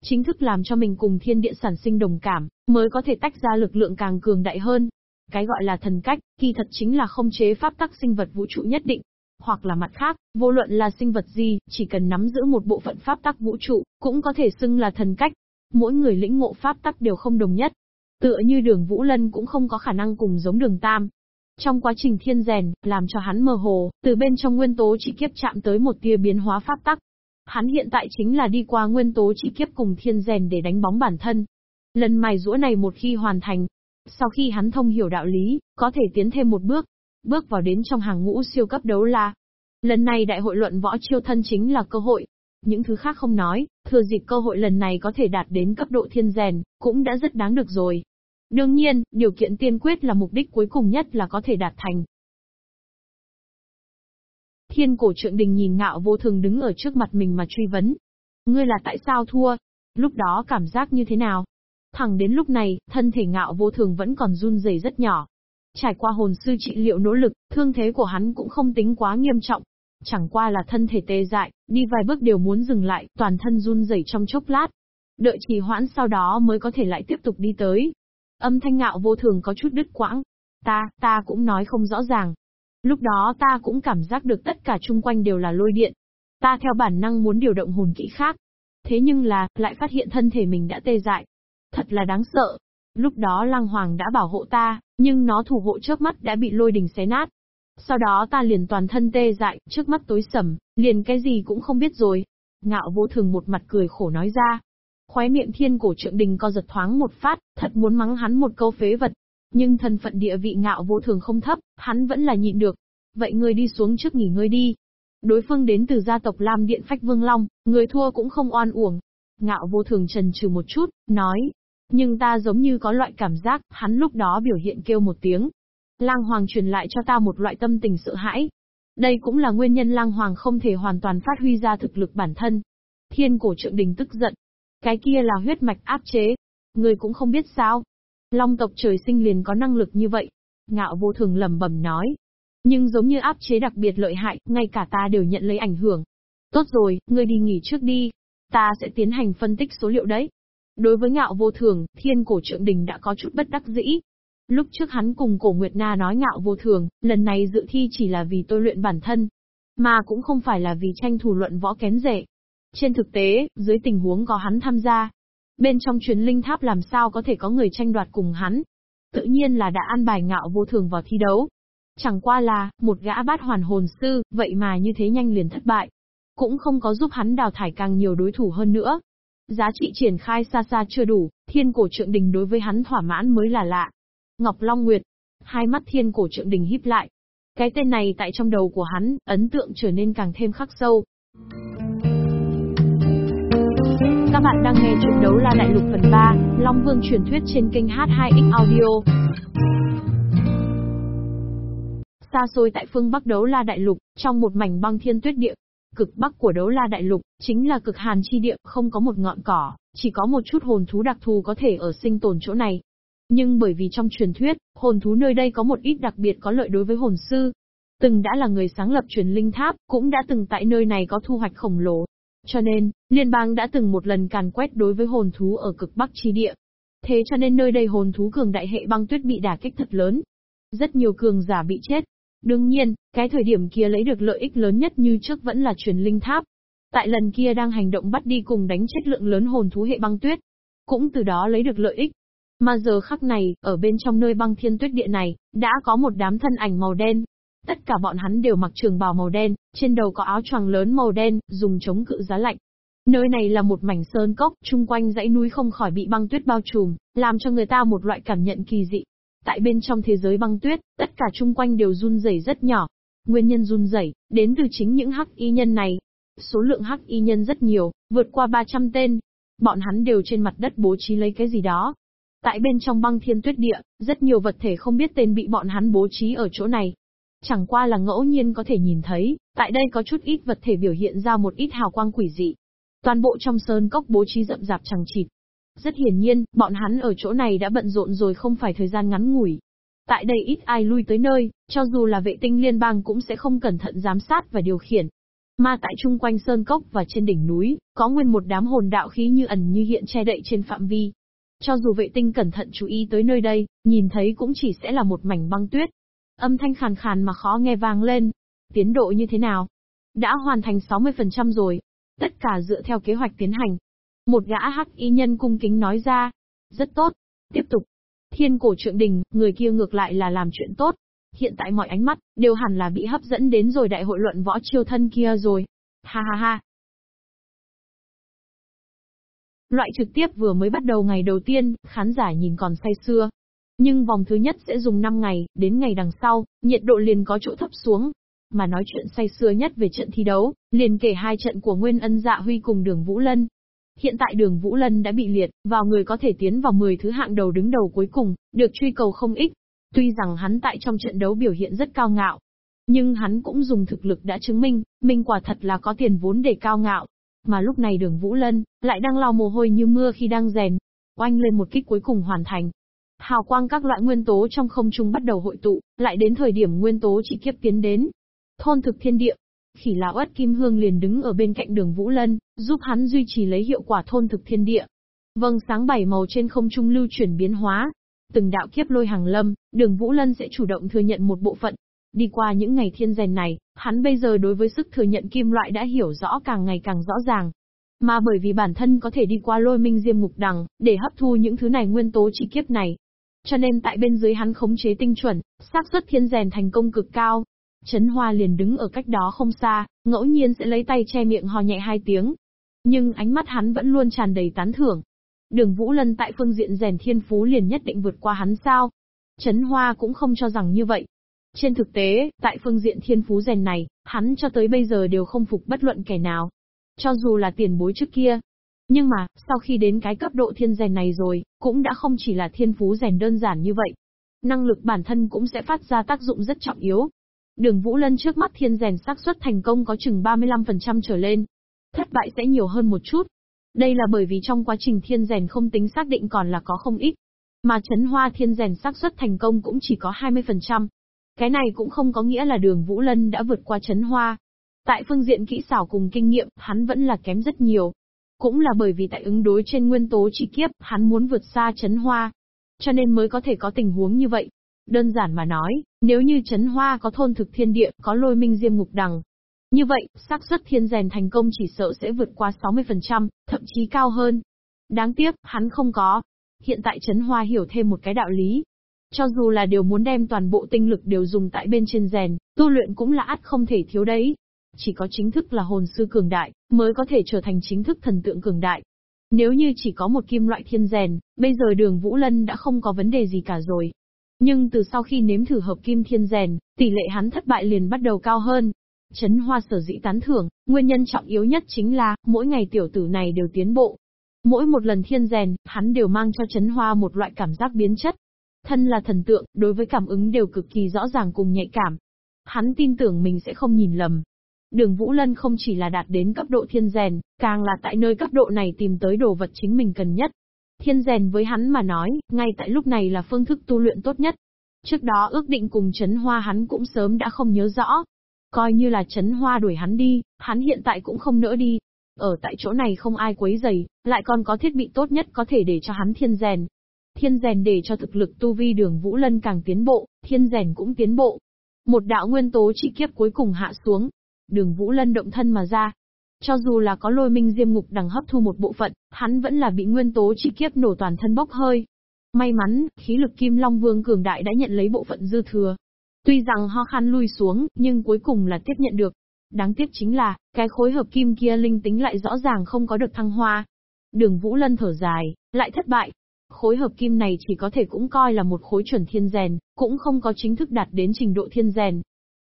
Chính thức làm cho mình cùng thiên địa sản sinh đồng cảm, mới có thể tách ra lực lượng càng cường đại hơn. Cái gọi là thần cách, kỳ thật chính là không chế pháp tắc sinh vật vũ trụ nhất định. Hoặc là mặt khác, vô luận là sinh vật gì, chỉ cần nắm giữ một bộ phận pháp tắc vũ trụ, cũng có thể xưng là thần cách. Mỗi người lĩnh ngộ pháp tắc đều không đồng nhất. Tựa như đường Vũ Lân cũng không có khả năng cùng giống đường Tam, trong quá trình thiên rèn, làm cho hắn mơ hồ, từ bên trong nguyên tố chỉ kiếp chạm tới một tia biến hóa pháp tắc. Hắn hiện tại chính là đi qua nguyên tố chỉ kiếp cùng thiên rèn để đánh bóng bản thân. Lần mài rũa này một khi hoàn thành, sau khi hắn thông hiểu đạo lý, có thể tiến thêm một bước, bước vào đến trong hàng ngũ siêu cấp đấu la. Lần này đại hội luận võ chiêu thân chính là cơ hội. Những thứ khác không nói, thừa dịp cơ hội lần này có thể đạt đến cấp độ thiên rèn, cũng đã rất đáng được rồi. Đương nhiên, điều kiện tiên quyết là mục đích cuối cùng nhất là có thể đạt thành. Thiên cổ trượng đình nhìn ngạo vô thường đứng ở trước mặt mình mà truy vấn. Ngươi là tại sao thua? Lúc đó cảm giác như thế nào? Thẳng đến lúc này, thân thể ngạo vô thường vẫn còn run rẩy rất nhỏ. Trải qua hồn sư trị liệu nỗ lực, thương thế của hắn cũng không tính quá nghiêm trọng. Chẳng qua là thân thể tê dại, đi vài bước đều muốn dừng lại, toàn thân run rẩy trong chốc lát. Đợi trì hoãn sau đó mới có thể lại tiếp tục đi tới. Âm thanh ngạo vô thường có chút đứt quãng. Ta, ta cũng nói không rõ ràng. Lúc đó ta cũng cảm giác được tất cả chung quanh đều là lôi điện. Ta theo bản năng muốn điều động hồn kỹ khác. Thế nhưng là, lại phát hiện thân thể mình đã tê dại. Thật là đáng sợ. Lúc đó Lăng Hoàng đã bảo hộ ta, nhưng nó thủ hộ trước mắt đã bị lôi đình xé nát. Sau đó ta liền toàn thân tê dại, trước mắt tối sầm, liền cái gì cũng không biết rồi. Ngạo vô thường một mặt cười khổ nói ra, Khóe miệng thiên cổ trượng đình co giật thoáng một phát, thật muốn mắng hắn một câu phế vật. Nhưng thân phận địa vị ngạo vô thường không thấp, hắn vẫn là nhịn được. Vậy ngươi đi xuống trước nghỉ ngơi đi. Đối phương đến từ gia tộc Lam Điện Phách Vương Long, người thua cũng không oan uổng. Ngạo vô thường trần trừ một chút, nói. Nhưng ta giống như có loại cảm giác, hắn lúc đó biểu hiện kêu một tiếng. Lang Hoàng truyền lại cho ta một loại tâm tình sợ hãi. Đây cũng là nguyên nhân Lang Hoàng không thể hoàn toàn phát huy ra thực lực bản thân. Thiên cổ trượng đình tức giận. Cái kia là huyết mạch áp chế. Người cũng không biết sao. Long tộc trời sinh liền có năng lực như vậy. Ngạo vô thường lẩm bẩm nói. Nhưng giống như áp chế đặc biệt lợi hại, ngay cả ta đều nhận lấy ảnh hưởng. Tốt rồi, ngươi đi nghỉ trước đi. Ta sẽ tiến hành phân tích số liệu đấy. Đối với ngạo vô thường, thiên cổ trượng đình đã có chút bất đắc dĩ. Lúc trước hắn cùng cổ Nguyệt Na nói ngạo vô thường, lần này dự thi chỉ là vì tôi luyện bản thân. Mà cũng không phải là vì tranh thủ luận võ kén rể. Trên thực tế, dưới tình huống có hắn tham gia, bên trong chuyến linh tháp làm sao có thể có người tranh đoạt cùng hắn. Tự nhiên là đã an bài ngạo vô thường vào thi đấu. Chẳng qua là, một gã bát hoàn hồn sư, vậy mà như thế nhanh liền thất bại. Cũng không có giúp hắn đào thải càng nhiều đối thủ hơn nữa. Giá trị triển khai xa xa chưa đủ, thiên cổ trượng đình đối với hắn thỏa mãn mới là lạ. Ngọc Long Nguyệt. Hai mắt thiên cổ trượng đình híp lại. Cái tên này tại trong đầu của hắn, ấn tượng trở nên càng thêm khắc sâu. Các bạn đang nghe truyện đấu la đại lục phần 3, Long Vương truyền thuyết trên kênh H2X Audio. Xa xôi tại phương Bắc đấu la đại lục, trong một mảnh băng thiên tuyết địa. Cực Bắc của đấu la đại lục, chính là cực hàn chi địa, không có một ngọn cỏ, chỉ có một chút hồn thú đặc thù có thể ở sinh tồn chỗ này. Nhưng bởi vì trong truyền thuyết, hồn thú nơi đây có một ít đặc biệt có lợi đối với hồn sư. Từng đã là người sáng lập truyền linh tháp, cũng đã từng tại nơi này có thu hoạch khổng lồ, cho nên, liên bang đã từng một lần càn quét đối với hồn thú ở cực bắc chi địa. Thế cho nên nơi đây hồn thú cường đại hệ băng tuyết bị đả kích thật lớn. Rất nhiều cường giả bị chết. Đương nhiên, cái thời điểm kia lấy được lợi ích lớn nhất như trước vẫn là truyền linh tháp. Tại lần kia đang hành động bắt đi cùng đánh chết lượng lớn hồn thú hệ băng tuyết. Cũng từ đó lấy được lợi ích. Mà giờ khắc này, ở bên trong nơi băng thiên tuyết địa này, đã có một đám thân ảnh màu đen, Tất cả bọn hắn đều mặc trường bào màu đen, trên đầu có áo choàng lớn màu đen, dùng chống cự giá lạnh. Nơi này là một mảnh sơn cốc, chung quanh dãy núi không khỏi bị băng tuyết bao trùm, làm cho người ta một loại cảm nhận kỳ dị. Tại bên trong thế giới băng tuyết, tất cả chung quanh đều run rẩy rất nhỏ. Nguyên nhân run rẩy đến từ chính những hắc y nhân này. Số lượng hắc y nhân rất nhiều, vượt qua 300 tên. Bọn hắn đều trên mặt đất bố trí lấy cái gì đó. Tại bên trong băng thiên tuyết địa, rất nhiều vật thể không biết tên bị bọn hắn bố trí ở chỗ này. Chẳng qua là ngẫu nhiên có thể nhìn thấy, tại đây có chút ít vật thể biểu hiện ra một ít hào quang quỷ dị. Toàn bộ trong sơn cốc bố trí rậm rạp chẳng chịt. Rất hiển nhiên, bọn hắn ở chỗ này đã bận rộn rồi không phải thời gian ngắn ngủi. Tại đây ít ai lui tới nơi, cho dù là vệ tinh liên bang cũng sẽ không cẩn thận giám sát và điều khiển. Mà tại chung quanh sơn cốc và trên đỉnh núi, có nguyên một đám hồn đạo khí như ẩn như hiện che đậy trên phạm vi. Cho dù vệ tinh cẩn thận chú ý tới nơi đây, nhìn thấy cũng chỉ sẽ là một mảnh băng tuyết, Âm thanh khàn khàn mà khó nghe vang lên. Tiến độ như thế nào? Đã hoàn thành 60% rồi. Tất cả dựa theo kế hoạch tiến hành. Một gã hắc y nhân cung kính nói ra. Rất tốt. Tiếp tục. Thiên cổ trượng đình, người kia ngược lại là làm chuyện tốt. Hiện tại mọi ánh mắt, đều hẳn là bị hấp dẫn đến rồi đại hội luận võ chiêu thân kia rồi. Ha ha ha. Loại trực tiếp vừa mới bắt đầu ngày đầu tiên, khán giả nhìn còn say xưa, nhưng vòng thứ nhất sẽ dùng 5 ngày, đến ngày đằng sau, nhiệt độ liền có chỗ thấp xuống. Mà nói chuyện say xưa nhất về trận thi đấu, liền kể hai trận của Nguyên Ân Dạ Huy cùng Đường Vũ Lân. Hiện tại Đường Vũ Lân đã bị liệt, vào người có thể tiến vào 10 thứ hạng đầu đứng đầu cuối cùng, được truy cầu không ít. Tuy rằng hắn tại trong trận đấu biểu hiện rất cao ngạo, nhưng hắn cũng dùng thực lực đã chứng minh, mình quả thật là có tiền vốn để cao ngạo. Mà lúc này đường Vũ Lân, lại đang lau mồ hôi như mưa khi đang rèn. Oanh lên một kích cuối cùng hoàn thành, Hào quang các loại nguyên tố trong không trung bắt đầu hội tụ, lại đến thời điểm nguyên tố chỉ kiếp tiến đến. Thôn thực thiên địa. Khỉ lão ất kim hương liền đứng ở bên cạnh đường Vũ Lân, giúp hắn duy trì lấy hiệu quả thôn thực thiên địa. Vâng sáng bảy màu trên không trung lưu chuyển biến hóa. Từng đạo kiếp lôi hàng lâm, đường Vũ Lân sẽ chủ động thừa nhận một bộ phận. Đi qua những ngày thiên rèn này, hắn bây giờ đối với sức thừa nhận kim loại đã hiểu rõ càng ngày càng rõ ràng, mà bởi vì bản thân có thể đi qua lôi minh diêm ngục đằng, để hấp thu những thứ này nguyên tố chi kiếp này, cho nên tại bên dưới hắn khống chế tinh chuẩn, xác suất thiên rèn thành công cực cao. Trấn Hoa liền đứng ở cách đó không xa, ngẫu nhiên sẽ lấy tay che miệng hò nhẹ hai tiếng. Nhưng ánh mắt hắn vẫn luôn tràn đầy tán thưởng. Đường Vũ Lân tại phương diện rèn thiên phú liền nhất định vượt qua hắn sao? Trấn Hoa cũng không cho rằng như vậy. Trên thực tế, tại phương diện thiên phú rèn này, hắn cho tới bây giờ đều không phục bất luận kẻ nào. Cho dù là tiền bối trước kia. Nhưng mà, sau khi đến cái cấp độ thiên rèn này rồi, cũng đã không chỉ là thiên phú rèn đơn giản như vậy. Năng lực bản thân cũng sẽ phát ra tác dụng rất trọng yếu. Đường Vũ Lân trước mắt thiên rèn xác suất thành công có chừng 35% trở lên. Thất bại sẽ nhiều hơn một chút. Đây là bởi vì trong quá trình thiên rèn không tính xác định còn là có không ít. Mà chấn hoa thiên rèn xác suất thành công cũng chỉ có 20%. Cái này cũng không có nghĩa là đường Vũ Lân đã vượt qua chấn hoa. Tại phương diện kỹ xảo cùng kinh nghiệm, hắn vẫn là kém rất nhiều. Cũng là bởi vì tại ứng đối trên nguyên tố chỉ kiếp, hắn muốn vượt xa chấn hoa. Cho nên mới có thể có tình huống như vậy. Đơn giản mà nói, nếu như chấn hoa có thôn thực thiên địa, có lôi minh diêm ngục đằng. Như vậy, xác suất thiên rèn thành công chỉ sợ sẽ vượt qua 60%, thậm chí cao hơn. Đáng tiếc, hắn không có. Hiện tại chấn hoa hiểu thêm một cái đạo lý, cho dù là điều muốn đem toàn bộ tinh lực đều dùng tại bên trên rèn, tu luyện cũng là ắt không thể thiếu đấy. Chỉ có chính thức là hồn sư cường đại, mới có thể trở thành chính thức thần tượng cường đại. Nếu như chỉ có một kim loại thiên rèn, bây giờ đường Vũ Lân đã không có vấn đề gì cả rồi. Nhưng từ sau khi nếm thử hợp kim thiên rèn, tỷ lệ hắn thất bại liền bắt đầu cao hơn. Chấn hoa sở dĩ tán thưởng, nguyên nhân trọng yếu nhất chính là, mỗi ngày tiểu tử này đều tiến bộ. Mỗi một lần thiên rèn, hắn đều mang cho chấn hoa một loại cảm giác biến chất, Thân là thần tượng, đối với cảm ứng đều cực kỳ rõ ràng cùng nhạy cảm. Hắn tin tưởng mình sẽ không nhìn lầm. Đường Vũ Lân không chỉ là đạt đến cấp độ thiên rèn, càng là tại nơi cấp độ này tìm tới đồ vật chính mình cần nhất. Thiên rèn với hắn mà nói, ngay tại lúc này là phương thức tu luyện tốt nhất. Trước đó ước định cùng chấn hoa hắn cũng sớm đã không nhớ rõ. Coi như là chấn hoa đuổi hắn đi, hắn hiện tại cũng không nỡ đi. Ở tại chỗ này không ai quấy giày, lại còn có thiết bị tốt nhất có thể để cho hắn thiên rèn. Thiên rèn để cho thực lực tu vi đường Vũ Lân càng tiến bộ, thiên rèn cũng tiến bộ. Một đạo nguyên tố trị kiếp cuối cùng hạ xuống. Đường Vũ Lân động thân mà ra. Cho dù là có lôi minh diêm ngục đằng hấp thu một bộ phận, hắn vẫn là bị nguyên tố chi kiếp nổ toàn thân bốc hơi. May mắn, khí lực Kim Long Vương cường đại đã nhận lấy bộ phận dư thừa. Tuy rằng ho khan lui xuống, nhưng cuối cùng là tiếp nhận được. Đáng tiếc chính là, cái khối hợp kim kia linh tính lại rõ ràng không có được thăng hoa. Đường Vũ Lân thở dài, lại thất bại, Khối hợp kim này chỉ có thể cũng coi là một khối chuẩn thiên rèn, cũng không có chính thức đạt đến trình độ thiên rèn.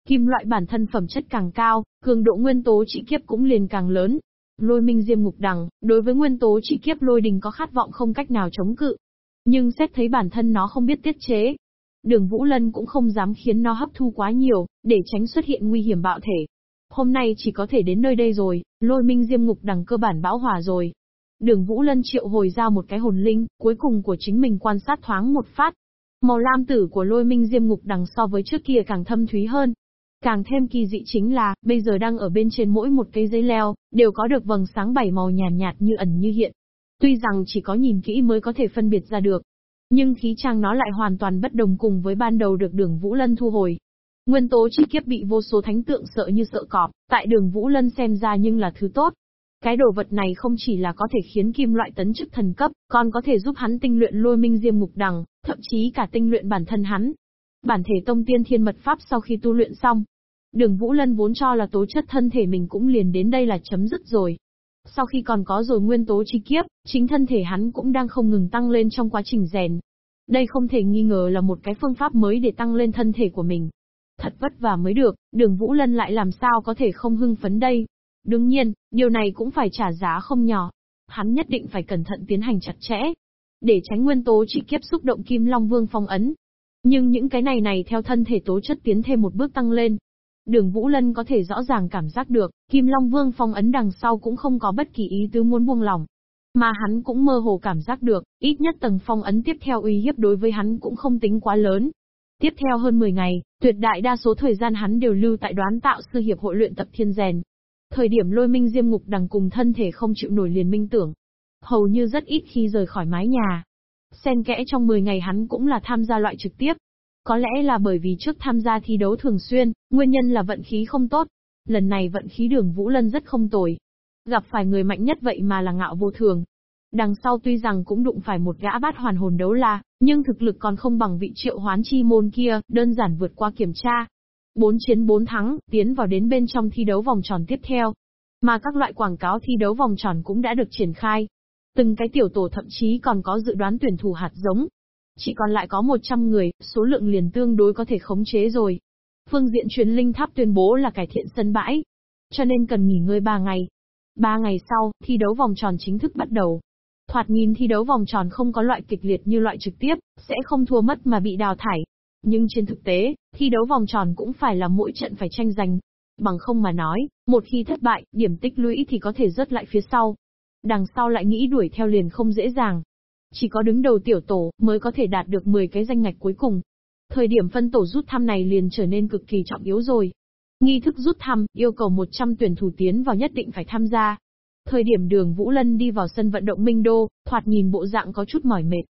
Kim loại bản thân phẩm chất càng cao, cường độ nguyên tố trị kiếp cũng liền càng lớn. Lôi minh diêm ngục đằng, đối với nguyên tố trị kiếp lôi đình có khát vọng không cách nào chống cự. Nhưng xét thấy bản thân nó không biết tiết chế. Đường Vũ Lân cũng không dám khiến nó hấp thu quá nhiều, để tránh xuất hiện nguy hiểm bạo thể. Hôm nay chỉ có thể đến nơi đây rồi, lôi minh diêm ngục đằng cơ bản bão hòa rồi, Đường Vũ Lân triệu hồi ra một cái hồn linh, cuối cùng của chính mình quan sát thoáng một phát. Màu lam tử của lôi minh diêm ngục đằng so với trước kia càng thâm thúy hơn. Càng thêm kỳ dị chính là, bây giờ đang ở bên trên mỗi một cây dây leo, đều có được vầng sáng bảy màu nhàn nhạt, nhạt như ẩn như hiện. Tuy rằng chỉ có nhìn kỹ mới có thể phân biệt ra được. Nhưng khí trang nó lại hoàn toàn bất đồng cùng với ban đầu được đường Vũ Lân thu hồi. Nguyên tố chi kiếp bị vô số thánh tượng sợ như sợ cọp, tại đường Vũ Lân xem ra nhưng là thứ tốt. Cái đồ vật này không chỉ là có thể khiến kim loại tấn chức thần cấp, còn có thể giúp hắn tinh luyện lôi minh diêm ngục đằng, thậm chí cả tinh luyện bản thân hắn. Bản thể tông tiên thiên mật pháp sau khi tu luyện xong, đường Vũ Lân vốn cho là tố chất thân thể mình cũng liền đến đây là chấm dứt rồi. Sau khi còn có rồi nguyên tố chi kiếp, chính thân thể hắn cũng đang không ngừng tăng lên trong quá trình rèn. Đây không thể nghi ngờ là một cái phương pháp mới để tăng lên thân thể của mình. Thật vất vả mới được, đường Vũ Lân lại làm sao có thể không hưng phấn đây. Đương nhiên, điều này cũng phải trả giá không nhỏ. Hắn nhất định phải cẩn thận tiến hành chặt chẽ, để tránh nguyên tố chỉ kiếp xúc động Kim Long Vương phong ấn. Nhưng những cái này này theo thân thể tố chất tiến thêm một bước tăng lên. Đường Vũ Lân có thể rõ ràng cảm giác được, Kim Long Vương phong ấn đằng sau cũng không có bất kỳ ý tứ muốn buông lỏng. Mà hắn cũng mơ hồ cảm giác được, ít nhất tầng phong ấn tiếp theo uy hiếp đối với hắn cũng không tính quá lớn. Tiếp theo hơn 10 ngày, tuyệt đại đa số thời gian hắn đều lưu tại đoán tạo sư hiệp hội luyện tập thiên rèn. Thời điểm lôi minh diêm ngục đằng cùng thân thể không chịu nổi liền minh tưởng. Hầu như rất ít khi rời khỏi mái nhà. Xen kẽ trong 10 ngày hắn cũng là tham gia loại trực tiếp. Có lẽ là bởi vì trước tham gia thi đấu thường xuyên, nguyên nhân là vận khí không tốt. Lần này vận khí đường Vũ Lân rất không tồi. Gặp phải người mạnh nhất vậy mà là ngạo vô thường. Đằng sau tuy rằng cũng đụng phải một gã bát hoàn hồn đấu la, nhưng thực lực còn không bằng vị triệu hoán chi môn kia, đơn giản vượt qua kiểm tra. 4 chiến 4 thắng, tiến vào đến bên trong thi đấu vòng tròn tiếp theo. Mà các loại quảng cáo thi đấu vòng tròn cũng đã được triển khai. Từng cái tiểu tổ thậm chí còn có dự đoán tuyển thủ hạt giống. Chỉ còn lại có 100 người, số lượng liền tương đối có thể khống chế rồi. Phương diện truyền linh tháp tuyên bố là cải thiện sân bãi. Cho nên cần nghỉ ngơi 3 ngày. 3 ngày sau, thi đấu vòng tròn chính thức bắt đầu. Thoạt nhìn thi đấu vòng tròn không có loại kịch liệt như loại trực tiếp, sẽ không thua mất mà bị đào thải. Nhưng trên thực tế, thi đấu vòng tròn cũng phải là mỗi trận phải tranh giành. Bằng không mà nói, một khi thất bại, điểm tích lũy thì có thể rớt lại phía sau. Đằng sau lại nghĩ đuổi theo liền không dễ dàng. Chỉ có đứng đầu tiểu tổ mới có thể đạt được 10 cái danh ngạch cuối cùng. Thời điểm phân tổ rút thăm này liền trở nên cực kỳ trọng yếu rồi. Nghi thức rút thăm, yêu cầu 100 tuyển thủ tiến vào nhất định phải tham gia. Thời điểm đường Vũ Lân đi vào sân vận động Minh Đô, thoạt nhìn bộ dạng có chút mỏi mệt.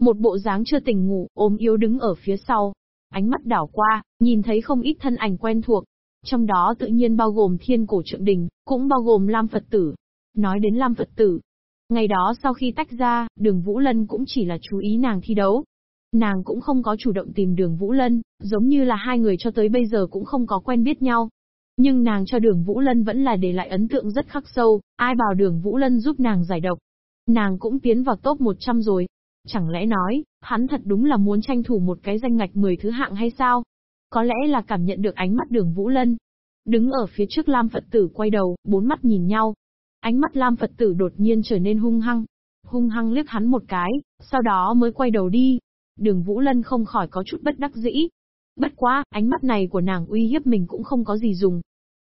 Một bộ dáng chưa tỉnh ngủ, ốm yếu đứng ở phía sau. Ánh mắt đảo qua, nhìn thấy không ít thân ảnh quen thuộc. Trong đó tự nhiên bao gồm thiên cổ trượng đình, cũng bao gồm Lam Phật tử. Nói đến Lam Phật tử, Ngày đó sau khi tách ra, đường Vũ Lân cũng chỉ là chú ý nàng thi đấu. Nàng cũng không có chủ động tìm đường Vũ Lân, giống như là hai người cho tới bây giờ cũng không có quen biết nhau. Nhưng nàng cho đường Vũ Lân vẫn là để lại ấn tượng rất khắc sâu, ai bảo đường Vũ Lân giúp nàng giải độc. Nàng cũng tiến vào top 100 rồi. Chẳng lẽ nói, hắn thật đúng là muốn tranh thủ một cái danh ngạch 10 thứ hạng hay sao? Có lẽ là cảm nhận được ánh mắt đường Vũ Lân. Đứng ở phía trước Lam Phật tử quay đầu, bốn mắt nhìn nhau, Ánh mắt Lam Phật tử đột nhiên trở nên hung hăng. Hung hăng liếc hắn một cái, sau đó mới quay đầu đi. Đường Vũ Lân không khỏi có chút bất đắc dĩ. Bất quá, ánh mắt này của nàng uy hiếp mình cũng không có gì dùng.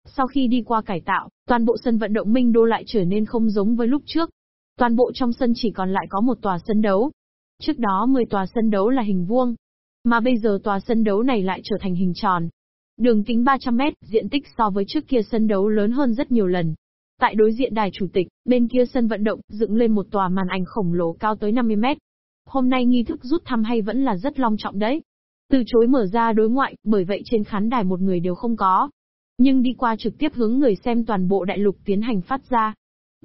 Sau khi đi qua cải tạo, toàn bộ sân vận động Minh Đô lại trở nên không giống với lúc trước. Toàn bộ trong sân chỉ còn lại có một tòa sân đấu. Trước đó 10 tòa sân đấu là hình vuông. Mà bây giờ tòa sân đấu này lại trở thành hình tròn. Đường kính 300 mét, diện tích so với trước kia sân đấu lớn hơn rất nhiều lần. Tại đối diện đài chủ tịch, bên kia sân vận động, dựng lên một tòa màn ảnh khổng lồ cao tới 50 mét. Hôm nay nghi thức rút thăm hay vẫn là rất long trọng đấy. Từ chối mở ra đối ngoại, bởi vậy trên khán đài một người đều không có. Nhưng đi qua trực tiếp hướng người xem toàn bộ đại lục tiến hành phát ra.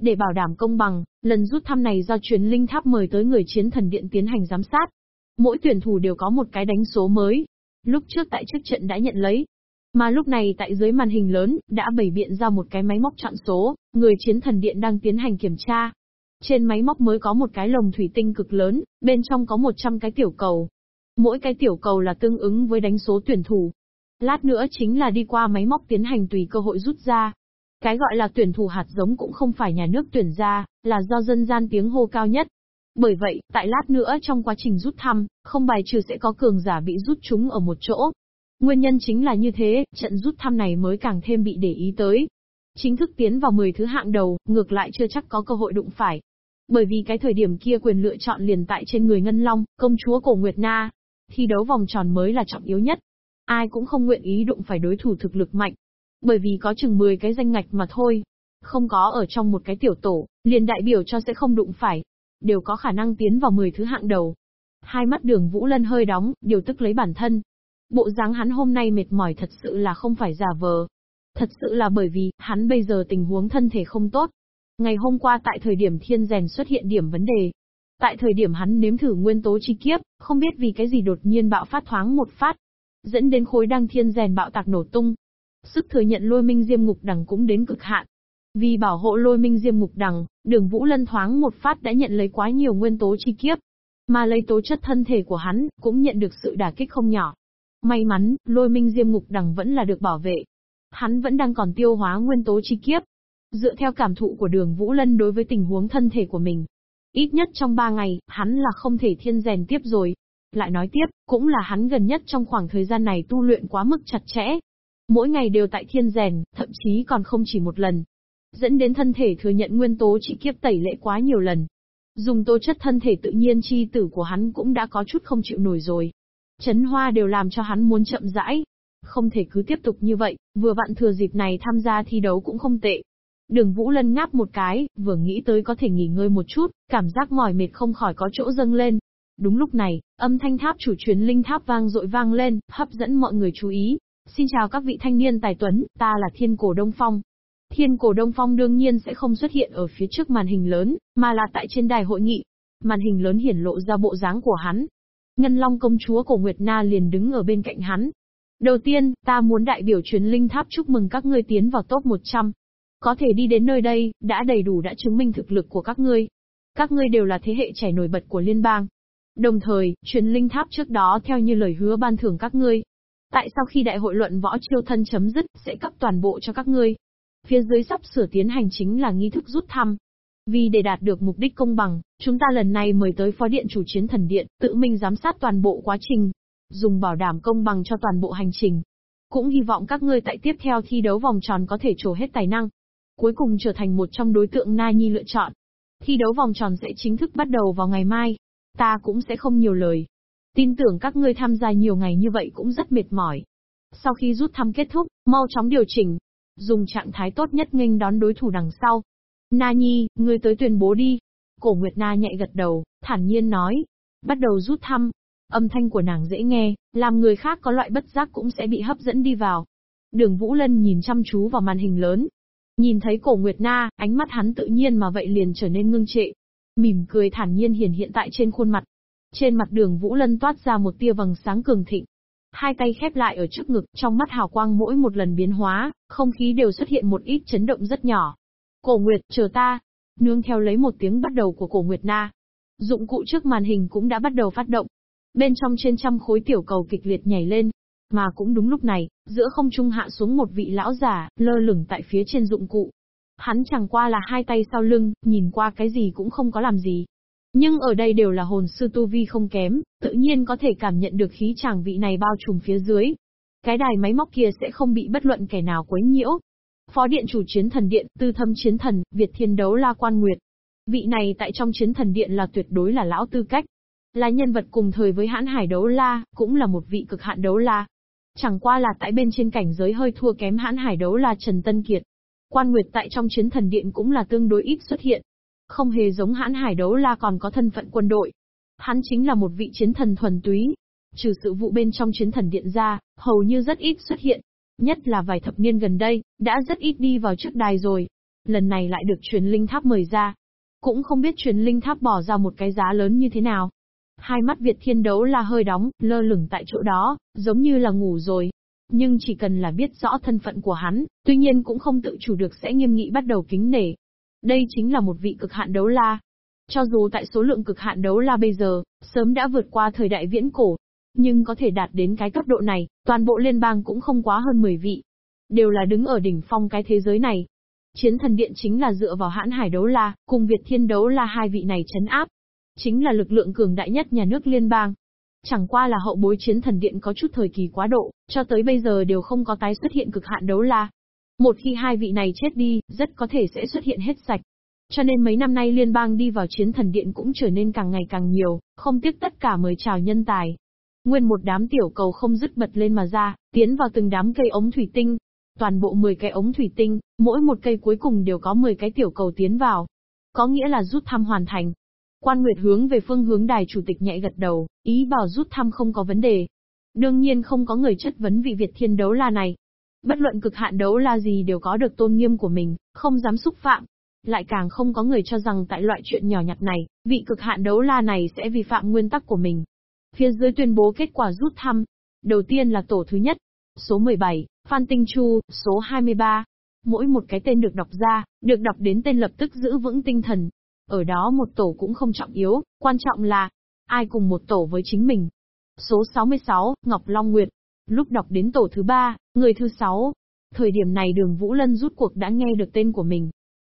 Để bảo đảm công bằng, lần rút thăm này do truyền linh tháp mời tới người chiến thần điện tiến hành giám sát. Mỗi tuyển thủ đều có một cái đánh số mới. Lúc trước tại trước trận đã nhận lấy, mà lúc này tại dưới màn hình lớn, đã bày biện ra một cái máy móc chọn số, người chiến thần điện đang tiến hành kiểm tra. Trên máy móc mới có một cái lồng thủy tinh cực lớn, bên trong có 100 cái tiểu cầu. Mỗi cái tiểu cầu là tương ứng với đánh số tuyển thủ. Lát nữa chính là đi qua máy móc tiến hành tùy cơ hội rút ra. Cái gọi là tuyển thủ hạt giống cũng không phải nhà nước tuyển ra, là do dân gian tiếng hô cao nhất. Bởi vậy, tại lát nữa trong quá trình rút thăm, không bài trừ sẽ có cường giả bị rút chúng ở một chỗ, Nguyên nhân chính là như thế, trận rút thăm này mới càng thêm bị để ý tới. Chính thức tiến vào 10 thứ hạng đầu, ngược lại chưa chắc có cơ hội đụng phải. Bởi vì cái thời điểm kia quyền lựa chọn liền tại trên người Ngân Long, công chúa cổ Nguyệt Na. Thi đấu vòng tròn mới là trọng yếu nhất. Ai cũng không nguyện ý đụng phải đối thủ thực lực mạnh. Bởi vì có chừng 10 cái danh ngạch mà thôi. Không có ở trong một cái tiểu tổ, liền đại biểu cho sẽ không đụng phải. Đều có khả năng tiến vào 10 thứ hạng đầu. Hai mắt đường Vũ Lân hơi đóng, điều tức lấy bản thân, Bộ dáng hắn hôm nay mệt mỏi thật sự là không phải giả vờ. Thật sự là bởi vì, hắn bây giờ tình huống thân thể không tốt. Ngày hôm qua tại thời điểm thiên rèn xuất hiện điểm vấn đề. Tại thời điểm hắn nếm thử nguyên tố chi kiếp, không biết vì cái gì đột nhiên bạo phát thoáng một phát. Dẫn đến khối đăng thiên rèn bạo tạc nổ tung. Sức thừa nhận lôi minh diêm ngục đằng cũng đến cực hạn. Vì bảo hộ lôi minh diêm ngục đằng, đường vũ lân thoáng một phát đã nhận lấy quá nhiều nguyên tố chi kiếp. Mà lấy tố chất thân thể của hắn, cũng nhận được sự đả kích không nhỏ. May mắn, lôi minh diêm ngục đằng vẫn là được bảo vệ. Hắn vẫn đang còn tiêu hóa nguyên tố chi kiếp. Dựa theo cảm thụ của đường Vũ Lân đối với tình huống thân thể của mình. Ít nhất trong ba ngày, hắn là không thể thiên rèn tiếp rồi. Lại nói tiếp, cũng là hắn gần nhất trong khoảng thời gian này tu luyện quá mức chặt chẽ. Mỗi ngày đều tại thiên rèn, thậm chí còn không chỉ một lần. Dẫn đến thân thể thừa nhận nguyên tố chi kiếp tẩy lệ quá nhiều lần. Dùng tố chất thân thể tự nhiên chi tử của hắn cũng đã có chút không chịu nổi rồi. Chấn hoa đều làm cho hắn muốn chậm rãi. Không thể cứ tiếp tục như vậy, vừa vặn thừa dịp này tham gia thi đấu cũng không tệ. Đường Vũ Lân ngáp một cái, vừa nghĩ tới có thể nghỉ ngơi một chút, cảm giác mỏi mệt không khỏi có chỗ dâng lên. Đúng lúc này, âm thanh tháp chủ truyền linh tháp vang dội vang lên, hấp dẫn mọi người chú ý. Xin chào các vị thanh niên tài tuấn, ta là Thiên Cổ Đông Phong. Thiên Cổ Đông Phong đương nhiên sẽ không xuất hiện ở phía trước màn hình lớn, mà là tại trên đài hội nghị. Màn hình lớn hiển lộ ra bộ dáng của hắn, Ngân Long công chúa của Nguyệt Na liền đứng ở bên cạnh hắn. Đầu tiên, ta muốn đại biểu truyền linh tháp chúc mừng các ngươi tiến vào top 100. Có thể đi đến nơi đây, đã đầy đủ đã chứng minh thực lực của các ngươi. Các ngươi đều là thế hệ trẻ nổi bật của liên bang. Đồng thời, truyền linh tháp trước đó theo như lời hứa ban thưởng các ngươi. Tại sao khi đại hội luận võ chiêu thân chấm dứt, sẽ cấp toàn bộ cho các ngươi? Phía dưới sắp sửa tiến hành chính là nghi thức rút thăm. Vì để đạt được mục đích công bằng, chúng ta lần này mời tới phó điện chủ chiến thần điện, tự mình giám sát toàn bộ quá trình, dùng bảo đảm công bằng cho toàn bộ hành trình. Cũng hy vọng các ngươi tại tiếp theo thi đấu vòng tròn có thể trổ hết tài năng. Cuối cùng trở thành một trong đối tượng Na Nhi lựa chọn. Thi đấu vòng tròn sẽ chính thức bắt đầu vào ngày mai. Ta cũng sẽ không nhiều lời. Tin tưởng các ngươi tham gia nhiều ngày như vậy cũng rất mệt mỏi. Sau khi rút thăm kết thúc, mau chóng điều chỉnh. Dùng trạng thái tốt nhất nghênh đón đối thủ đằng sau. Na Nhi, ngươi tới tuyên bố đi. Cổ Nguyệt Na nhạy gật đầu, thản nhiên nói. Bắt đầu rút thăm. Âm thanh của nàng dễ nghe, làm người khác có loại bất giác cũng sẽ bị hấp dẫn đi vào. Đường Vũ Lân nhìn chăm chú vào màn hình lớn. Nhìn thấy cổ Nguyệt Na, ánh mắt hắn tự nhiên mà vậy liền trở nên ngưng trệ. Mỉm cười thản nhiên hiển hiện tại trên khuôn mặt. Trên mặt đường Vũ Lân toát ra một tia vầng sáng cường thịnh. Hai tay khép lại ở trước ngực, trong mắt hào quang mỗi một lần biến hóa, không khí đều xuất hiện một ít chấn động rất nhỏ. Cổ Nguyệt, chờ ta. Nương theo lấy một tiếng bắt đầu của cổ Nguyệt Na. Dụng cụ trước màn hình cũng đã bắt đầu phát động. Bên trong trên trăm khối tiểu cầu kịch liệt nhảy lên. Mà cũng đúng lúc này, giữa không trung hạ xuống một vị lão giả, lơ lửng tại phía trên dụng cụ. Hắn chẳng qua là hai tay sau lưng, nhìn qua cái gì cũng không có làm gì. Nhưng ở đây đều là hồn sư tu vi không kém, tự nhiên có thể cảm nhận được khí chàng vị này bao trùm phía dưới. Cái đài máy móc kia sẽ không bị bất luận kẻ nào quấy nhiễu. Phó điện chủ chiến thần điện, tư thâm chiến thần, Việt thiên đấu la quan nguyệt. Vị này tại trong chiến thần điện là tuyệt đối là lão tư cách. Là nhân vật cùng thời với hãn hải đấu la, cũng là một vị cực hạn đấu la. Chẳng qua là tại bên trên cảnh giới hơi thua kém hãn hải đấu la Trần Tân Kiệt. Quan Nguyệt tại trong chiến thần điện cũng là tương đối ít xuất hiện. Không hề giống hãn hải đấu la còn có thân phận quân đội. Hắn chính là một vị chiến thần thuần túy. Trừ sự vụ bên trong chiến thần điện ra, hầu như rất ít xuất hiện. Nhất là vài thập niên gần đây, đã rất ít đi vào trước đài rồi. Lần này lại được truyền linh tháp mời ra. Cũng không biết truyền linh tháp bỏ ra một cái giá lớn như thế nào. Hai mắt Việt thiên đấu là hơi đóng, lơ lửng tại chỗ đó, giống như là ngủ rồi. Nhưng chỉ cần là biết rõ thân phận của hắn, tuy nhiên cũng không tự chủ được sẽ nghiêm nghị bắt đầu kính nể. Đây chính là một vị cực hạn đấu la. Cho dù tại số lượng cực hạn đấu la bây giờ, sớm đã vượt qua thời đại viễn cổ, nhưng có thể đạt đến cái cấp độ này, toàn bộ liên bang cũng không quá hơn 10 vị. Đều là đứng ở đỉnh phong cái thế giới này. Chiến thần điện chính là dựa vào hãn hải đấu la, cùng Việt thiên đấu la hai vị này chấn áp. Chính là lực lượng cường đại nhất nhà nước liên bang. Chẳng qua là hậu bối chiến thần điện có chút thời kỳ quá độ, cho tới bây giờ đều không có tái xuất hiện cực hạn đấu la. Một khi hai vị này chết đi, rất có thể sẽ xuất hiện hết sạch. Cho nên mấy năm nay liên bang đi vào chiến thần điện cũng trở nên càng ngày càng nhiều, không tiếc tất cả mời chào nhân tài. Nguyên một đám tiểu cầu không dứt bật lên mà ra, tiến vào từng đám cây ống thủy tinh. Toàn bộ 10 cái ống thủy tinh, mỗi một cây cuối cùng đều có 10 cái tiểu cầu tiến vào. Có nghĩa là rút thăm hoàn thành. Quan Nguyệt hướng về phương hướng đài chủ tịch nhạy gật đầu, ý bảo rút thăm không có vấn đề. Đương nhiên không có người chất vấn vị Việt thiên đấu la này. Bất luận cực hạn đấu la gì đều có được tôn nghiêm của mình, không dám xúc phạm. Lại càng không có người cho rằng tại loại chuyện nhỏ nhặt này, vị cực hạn đấu la này sẽ vi phạm nguyên tắc của mình. Phía dưới tuyên bố kết quả rút thăm. Đầu tiên là tổ thứ nhất. Số 17, Phan Tinh Chu, số 23. Mỗi một cái tên được đọc ra, được đọc đến tên lập tức giữ vững tinh thần. Ở đó một tổ cũng không trọng yếu, quan trọng là, ai cùng một tổ với chính mình. Số 66, Ngọc Long Nguyệt. Lúc đọc đến tổ thứ ba, người thứ sáu. Thời điểm này đường Vũ Lân rút cuộc đã nghe được tên của mình.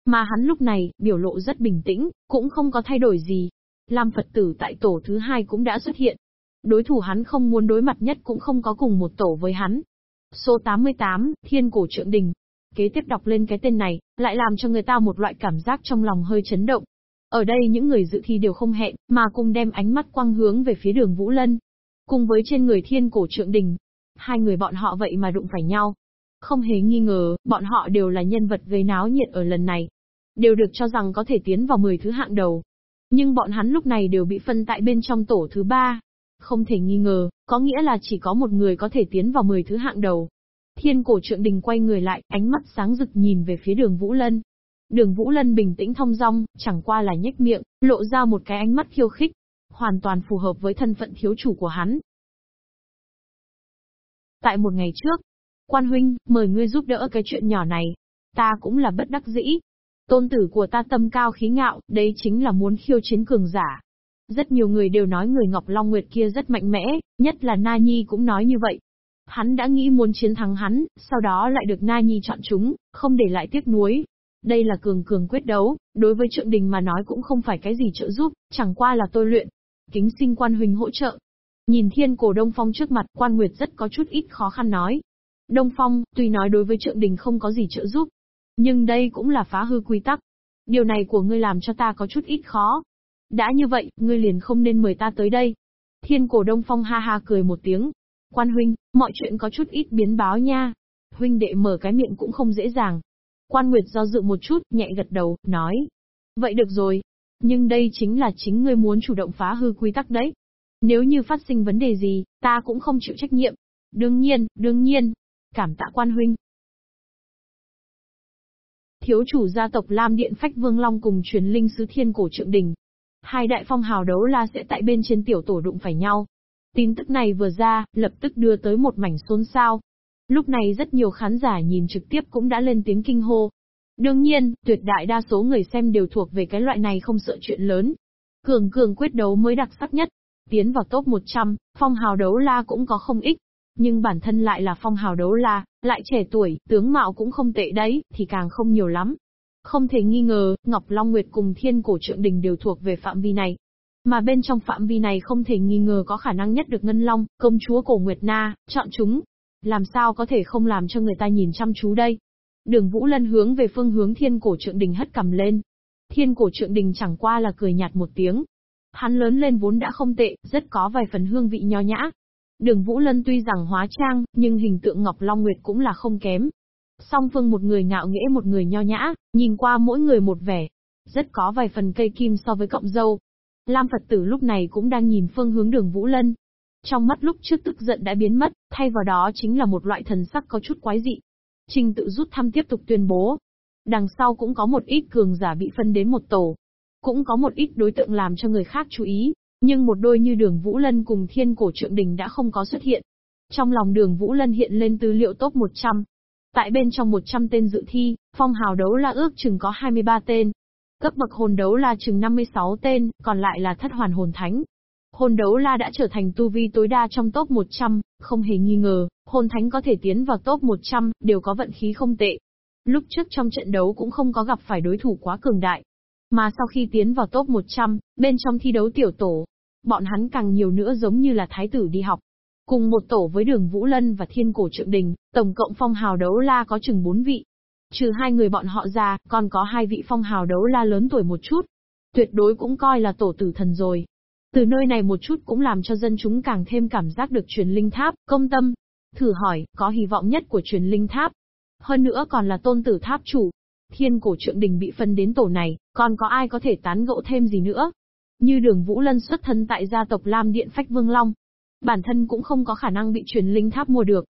Mà hắn lúc này, biểu lộ rất bình tĩnh, cũng không có thay đổi gì. Lam Phật tử tại tổ thứ hai cũng đã xuất hiện. Đối thủ hắn không muốn đối mặt nhất cũng không có cùng một tổ với hắn. Số 88, Thiên Cổ Trượng Đình. Kế tiếp đọc lên cái tên này, lại làm cho người ta một loại cảm giác trong lòng hơi chấn động. Ở đây những người dự thi đều không hẹn, mà cùng đem ánh mắt quang hướng về phía đường Vũ Lân. Cùng với trên người Thiên Cổ Trượng Đình. Hai người bọn họ vậy mà đụng phải nhau. Không hề nghi ngờ, bọn họ đều là nhân vật gây náo nhiệt ở lần này. Đều được cho rằng có thể tiến vào 10 thứ hạng đầu. Nhưng bọn hắn lúc này đều bị phân tại bên trong tổ thứ ba, không thể nghi ngờ, có nghĩa là chỉ có một người có thể tiến vào 10 thứ hạng đầu. Thiên cổ trượng đình quay người lại, ánh mắt sáng rực nhìn về phía đường Vũ Lân. Đường Vũ Lân bình tĩnh thong dong, chẳng qua là nhếch miệng, lộ ra một cái ánh mắt khiêu khích. Hoàn toàn phù hợp với thân phận thiếu chủ của hắn. Tại một ngày trước, quan huynh, mời ngươi giúp đỡ cái chuyện nhỏ này. Ta cũng là bất đắc dĩ. Tôn tử của ta tâm cao khí ngạo, đấy chính là muốn khiêu chiến cường giả. Rất nhiều người đều nói người Ngọc Long Nguyệt kia rất mạnh mẽ, nhất là Na Nhi cũng nói như vậy. Hắn đã nghĩ muốn chiến thắng hắn, sau đó lại được Na Nhi chọn chúng, không để lại tiếc nuối. Đây là cường cường quyết đấu, đối với trượng đình mà nói cũng không phải cái gì trợ giúp, chẳng qua là tôi luyện. Kính xin quan huynh hỗ trợ. Nhìn thiên cổ Đông Phong trước mặt, quan nguyệt rất có chút ít khó khăn nói. Đông Phong, tuy nói đối với trượng đình không có gì trợ giúp, nhưng đây cũng là phá hư quy tắc. Điều này của ngươi làm cho ta có chút ít khó. Đã như vậy, ngươi liền không nên mời ta tới đây. Thiên cổ Đông Phong ha ha cười một tiếng. Quan huynh, mọi chuyện có chút ít biến báo nha. Huynh đệ mở cái miệng cũng không dễ dàng. Quan Nguyệt do dự một chút, nhẹ gật đầu, nói. Vậy được rồi. Nhưng đây chính là chính ngươi muốn chủ động phá hư quy tắc đấy. Nếu như phát sinh vấn đề gì, ta cũng không chịu trách nhiệm. Đương nhiên, đương nhiên. Cảm tạ quan huynh. Thiếu chủ gia tộc Lam Điện Phách Vương Long cùng truyền linh sứ thiên cổ trượng đình. Hai đại phong hào đấu la sẽ tại bên trên tiểu tổ đụng phải nhau. Tin tức này vừa ra, lập tức đưa tới một mảnh xôn xao. Lúc này rất nhiều khán giả nhìn trực tiếp cũng đã lên tiếng kinh hô. Đương nhiên, tuyệt đại đa số người xem đều thuộc về cái loại này không sợ chuyện lớn. Cường cường quyết đấu mới đặc sắc nhất. Tiến vào top 100, phong hào đấu la cũng có không ít. Nhưng bản thân lại là phong hào đấu la, lại trẻ tuổi, tướng mạo cũng không tệ đấy, thì càng không nhiều lắm. Không thể nghi ngờ, Ngọc Long Nguyệt cùng Thiên Cổ Trượng Đình đều thuộc về phạm vi này. Mà bên trong phạm vi này không thể nghi ngờ có khả năng nhất được Ngân Long, công chúa Cổ Nguyệt Na, chọn chúng. Làm sao có thể không làm cho người ta nhìn chăm chú đây? Đường Vũ Lân hướng về phương hướng Thiên Cổ Trượng Đình hất cầm lên. Thiên Cổ Trượng Đình chẳng qua là cười nhạt một tiếng. Hắn lớn lên vốn đã không tệ, rất có vài phần hương vị nho nhã, Đường Vũ Lân tuy rằng hóa trang, nhưng hình tượng Ngọc Long Nguyệt cũng là không kém. Song phương một người ngạo nghễ một người nho nhã, nhìn qua mỗi người một vẻ. Rất có vài phần cây kim so với cộng dâu. Lam Phật tử lúc này cũng đang nhìn phương hướng đường Vũ Lân. Trong mắt lúc trước tức giận đã biến mất, thay vào đó chính là một loại thần sắc có chút quái dị. Trình tự rút thăm tiếp tục tuyên bố. Đằng sau cũng có một ít cường giả bị phân đến một tổ. Cũng có một ít đối tượng làm cho người khác chú ý. Nhưng một đôi như đường Vũ Lân cùng thiên cổ trượng đình đã không có xuất hiện. Trong lòng đường Vũ Lân hiện lên tư liệu top 100. Tại bên trong 100 tên dự thi, phong hào đấu la ước chừng có 23 tên. Cấp bậc hồn đấu la chừng 56 tên, còn lại là thất hoàn hồn thánh. Hồn đấu la đã trở thành tu vi tối đa trong top 100, không hề nghi ngờ, hồn thánh có thể tiến vào top 100, đều có vận khí không tệ. Lúc trước trong trận đấu cũng không có gặp phải đối thủ quá cường đại. Mà sau khi tiến vào top 100, bên trong thi đấu tiểu tổ, Bọn hắn càng nhiều nữa giống như là thái tử đi học. Cùng một tổ với đường Vũ Lân và Thiên Cổ Trượng Đình, tổng cộng phong hào đấu la có chừng bốn vị. Trừ hai người bọn họ ra, còn có hai vị phong hào đấu la lớn tuổi một chút. Tuyệt đối cũng coi là tổ tử thần rồi. Từ nơi này một chút cũng làm cho dân chúng càng thêm cảm giác được truyền linh tháp, công tâm. Thử hỏi, có hy vọng nhất của truyền linh tháp. Hơn nữa còn là tôn tử tháp chủ. Thiên cổ trượng đình bị phân đến tổ này, còn có ai có thể tán gẫu thêm gì nữa? Như đường Vũ Lân xuất thân tại gia tộc Lam Điện Phách Vương Long. Bản thân cũng không có khả năng bị truyền linh tháp mua được.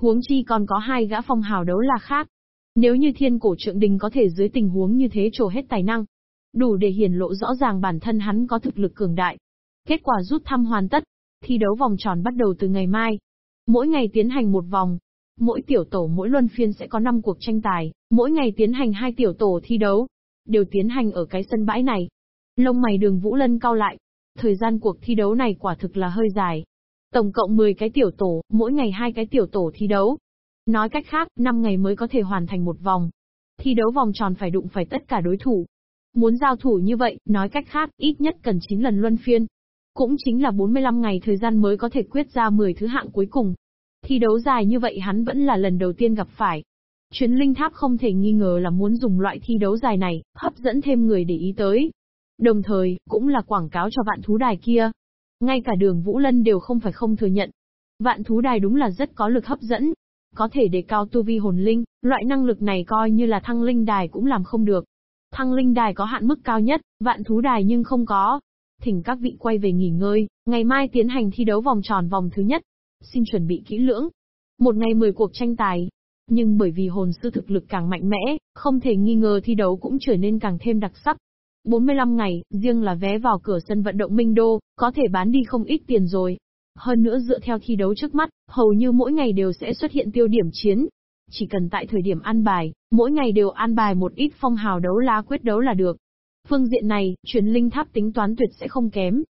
Huống chi còn có hai gã phong hào đấu là khác. Nếu như thiên cổ trượng đình có thể dưới tình huống như thế trổ hết tài năng. Đủ để hiển lộ rõ ràng bản thân hắn có thực lực cường đại. Kết quả rút thăm hoàn tất. Thi đấu vòng tròn bắt đầu từ ngày mai. Mỗi ngày tiến hành một vòng. Mỗi tiểu tổ mỗi luân phiên sẽ có 5 cuộc tranh tài, mỗi ngày tiến hành hai tiểu tổ thi đấu. Đều tiến hành ở cái sân bãi này. Lông mày đường Vũ Lân cao lại. Thời gian cuộc thi đấu này quả thực là hơi dài. Tổng cộng 10 cái tiểu tổ, mỗi ngày hai cái tiểu tổ thi đấu. Nói cách khác, 5 ngày mới có thể hoàn thành một vòng. Thi đấu vòng tròn phải đụng phải tất cả đối thủ. Muốn giao thủ như vậy, nói cách khác, ít nhất cần 9 lần luân phiên. Cũng chính là 45 ngày thời gian mới có thể quyết ra 10 thứ hạng cuối cùng. Thi đấu dài như vậy hắn vẫn là lần đầu tiên gặp phải. Chuyến linh tháp không thể nghi ngờ là muốn dùng loại thi đấu dài này, hấp dẫn thêm người để ý tới. Đồng thời, cũng là quảng cáo cho vạn thú đài kia. Ngay cả đường Vũ Lân đều không phải không thừa nhận. Vạn thú đài đúng là rất có lực hấp dẫn. Có thể đề cao tu vi hồn linh, loại năng lực này coi như là thăng linh đài cũng làm không được. Thăng linh đài có hạn mức cao nhất, vạn thú đài nhưng không có. Thỉnh các vị quay về nghỉ ngơi, ngày mai tiến hành thi đấu vòng tròn vòng thứ nhất. Xin chuẩn bị kỹ lưỡng. Một ngày 10 cuộc tranh tài. Nhưng bởi vì hồn sư thực lực càng mạnh mẽ, không thể nghi ngờ thi đấu cũng trở nên càng thêm đặc sắc. 45 ngày, riêng là vé vào cửa sân vận động Minh Đô, có thể bán đi không ít tiền rồi. Hơn nữa dựa theo thi đấu trước mắt, hầu như mỗi ngày đều sẽ xuất hiện tiêu điểm chiến. Chỉ cần tại thời điểm an bài, mỗi ngày đều an bài một ít phong hào đấu la quyết đấu là được. Phương diện này, truyền linh tháp tính toán tuyệt sẽ không kém.